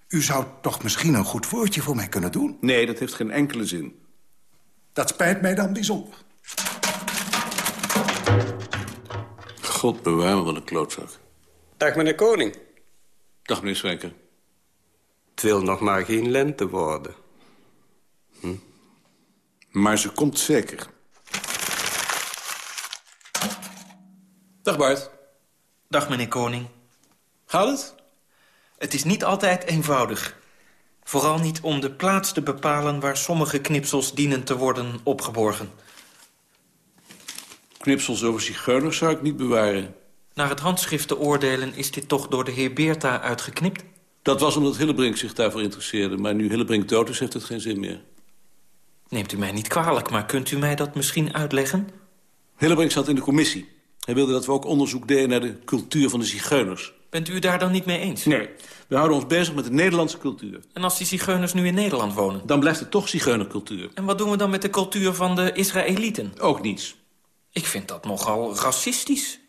U zou toch misschien een goed woordje voor mij kunnen doen? Nee, dat heeft geen enkele zin. Dat spijt mij dan bijzonder. God bewaar me van een klootzak. Dag, meneer Koning. Dag, meneer Swenker. Het wil nog maar geen lente worden. Hm? Maar ze komt zeker. Dag, Bart. Dag, meneer Koning. Gaat het? Het is niet altijd eenvoudig. Vooral niet om de plaats te bepalen waar sommige knipsels dienen te worden opgeborgen. Knipsels over zigeuners zou ik niet bewaren. Naar het handschrift te oordelen is dit toch door de heer Beerta uitgeknipt? Dat was omdat Hillebrink zich daarvoor interesseerde. Maar nu Hillebrink dood is, heeft het geen zin meer. Neemt u mij niet kwalijk, maar kunt u mij dat misschien uitleggen? Hillebrink zat in de commissie. Hij wilde dat we ook onderzoek deden naar de cultuur van de zigeuners. Bent u daar dan niet mee eens? Nee, we houden ons bezig met de Nederlandse cultuur. En als die zigeuners nu in Nederland wonen? Dan blijft het toch zigeunercultuur. En wat doen we dan met de cultuur van de Israëlieten? Ook niets. Ik vind dat nogal racistisch.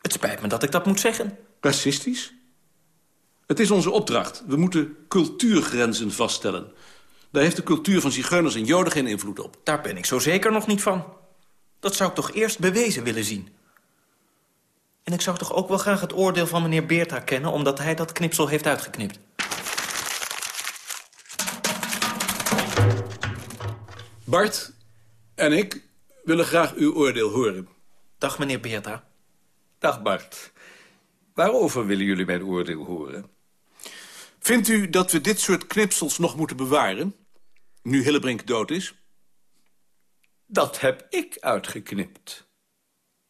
Het spijt me dat ik dat moet zeggen. Racistisch? Het is onze opdracht. We moeten cultuurgrenzen vaststellen. Daar heeft de cultuur van zigeuners en joden geen invloed op. Daar ben ik zo zeker nog niet van. Dat zou ik toch eerst bewezen willen zien. En ik zou toch ook wel graag het oordeel van meneer Beerta kennen... omdat hij dat knipsel heeft uitgeknipt. Bart en ik willen graag uw oordeel horen. Dag, meneer Beerta. Dag, Bart. Waarover willen jullie mijn oordeel horen? Vindt u dat we dit soort knipsels nog moeten bewaren? Nu Hillebrink dood is? Dat heb ik uitgeknipt.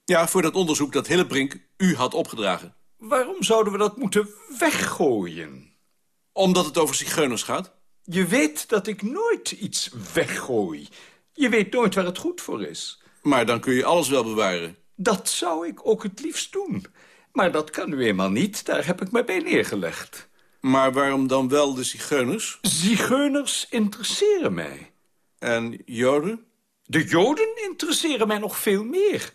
Ja, voor dat onderzoek dat Hillebrink u had opgedragen. Waarom zouden we dat moeten weggooien? Omdat het over zigeuners gaat? Je weet dat ik nooit iets weggooi. Je weet nooit waar het goed voor is. Maar dan kun je alles wel bewaren. Dat zou ik ook het liefst doen. Maar dat kan nu eenmaal niet, daar heb ik me bij neergelegd. Maar waarom dan wel de zigeuners? Zigeuners interesseren mij. En joden? De joden interesseren mij nog veel meer.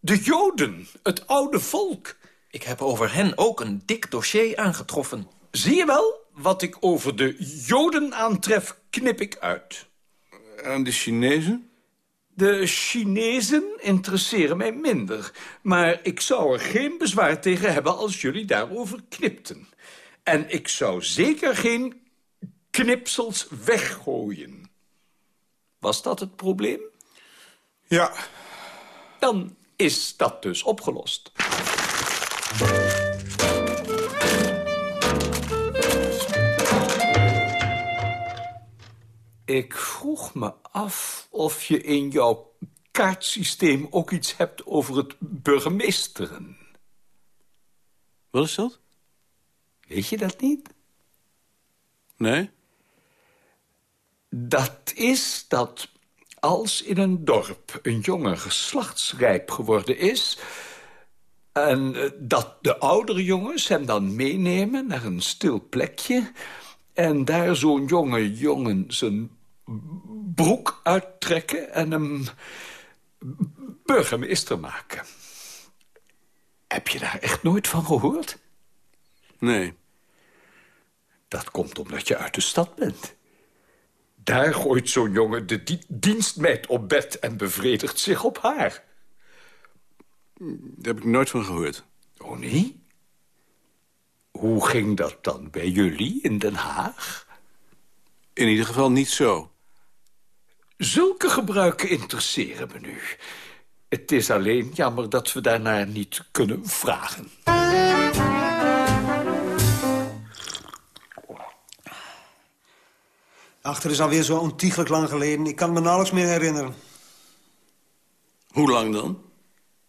De joden, het oude volk. Ik heb over hen ook een dik dossier aangetroffen. Zie je wel, wat ik over de joden aantref, knip ik uit. En de Chinezen? De Chinezen interesseren mij minder. Maar ik zou er geen bezwaar tegen hebben als jullie daarover knipten. En ik zou zeker geen knipsels weggooien. Was dat het probleem? Ja. Dan is dat dus opgelost. Ik vroeg me af of je in jouw kaartsysteem ook iets hebt over het burgemeesteren. Wat is dat? Weet je dat niet? Nee. Dat is dat als in een dorp een jongen geslachtsrijp geworden is... en eh, dat de oudere jongens hem dan meenemen naar een stil plekje... en daar zo'n jonge jongen zijn broek uittrekken en hem burgemeester maken. Heb je daar echt nooit van gehoord? Nee. Dat komt omdat je uit de stad bent. Daar gooit zo'n jongen de di dienstmeid op bed en bevredigt zich op haar. Daar heb ik nooit van gehoord. Oh, nee? Hoe ging dat dan bij jullie in Den Haag? In ieder geval niet zo. Zulke gebruiken interesseren me nu. Het is alleen jammer dat we daarnaar niet kunnen vragen. Achter is alweer zo ontiegelijk lang geleden. Ik kan me nauwelijks meer herinneren. Hoe lang dan?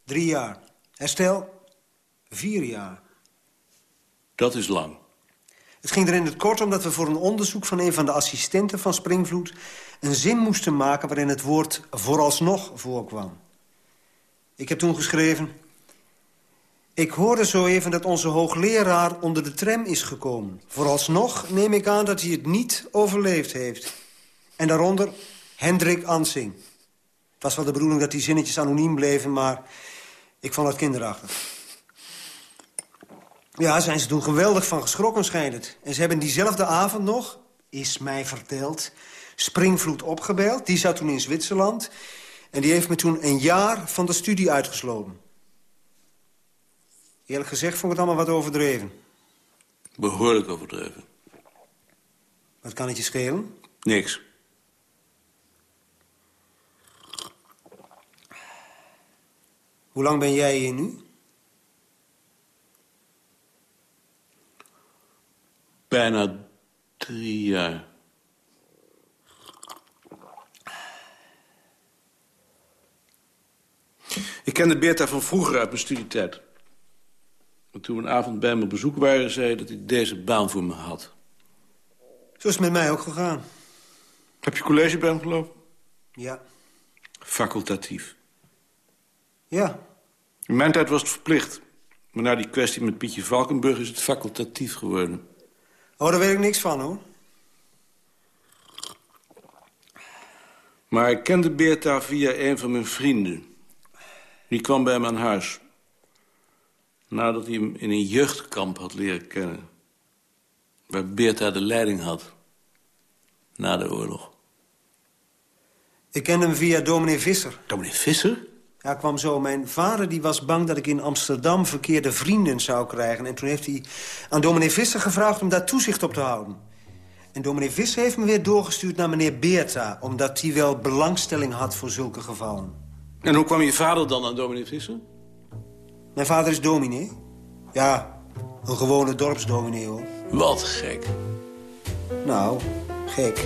Drie jaar. Herstel? Vier jaar. Dat is lang. Het ging er in het kort om dat we voor een onderzoek van een van de assistenten van Springvloed... een zin moesten maken waarin het woord vooralsnog voorkwam. Ik heb toen geschreven... Ik hoorde zo even dat onze hoogleraar onder de tram is gekomen. Vooralsnog neem ik aan dat hij het niet overleefd heeft. En daaronder Hendrik Ansing. Het was wel de bedoeling dat die zinnetjes anoniem bleven, maar ik vond het kinderachtig. Ja, zijn ze toen geweldig van geschrokken, schijnt. En ze hebben diezelfde avond nog, is mij verteld... Springvloed opgebeld, die zat toen in Zwitserland... en die heeft me toen een jaar van de studie uitgesloten. Eerlijk gezegd vond ik het allemaal wat overdreven. Behoorlijk overdreven. Wat kan het je schelen? Niks. Hoe lang ben jij hier nu? Bijna drie jaar. Ik kende Beerta van vroeger uit mijn studietijd. En toen we een avond bij me op bezoek waren... zei hij dat hij deze baan voor me had. Zo is het met mij ook gegaan. Heb je college bij hem gelopen? Ja. Facultatief. Ja. In mijn tijd was het verplicht. Maar na die kwestie met Pietje Valkenburg is het facultatief geworden. Oh, daar weet ik niks van, hoor. Maar ik kende Beerta via een van mijn vrienden. Die kwam bij hem aan huis. Nadat hij hem in een jeugdkamp had leren kennen. Waar Beerta de leiding had. Na de oorlog. Ik ken hem via dominee Visser. Dominee Visser? Ja, kwam zo. Mijn vader die was bang dat ik in Amsterdam verkeerde vrienden zou krijgen. En toen heeft hij aan dominee Visser gevraagd om daar toezicht op te houden. En dominee Visser heeft me weer doorgestuurd naar meneer Beerta... omdat hij wel belangstelling had voor zulke gevallen. En hoe kwam je vader dan aan dominee Visser? Mijn vader is dominee. Ja, een gewone dorpsdominee, hoor. Wat gek. Nou, gek.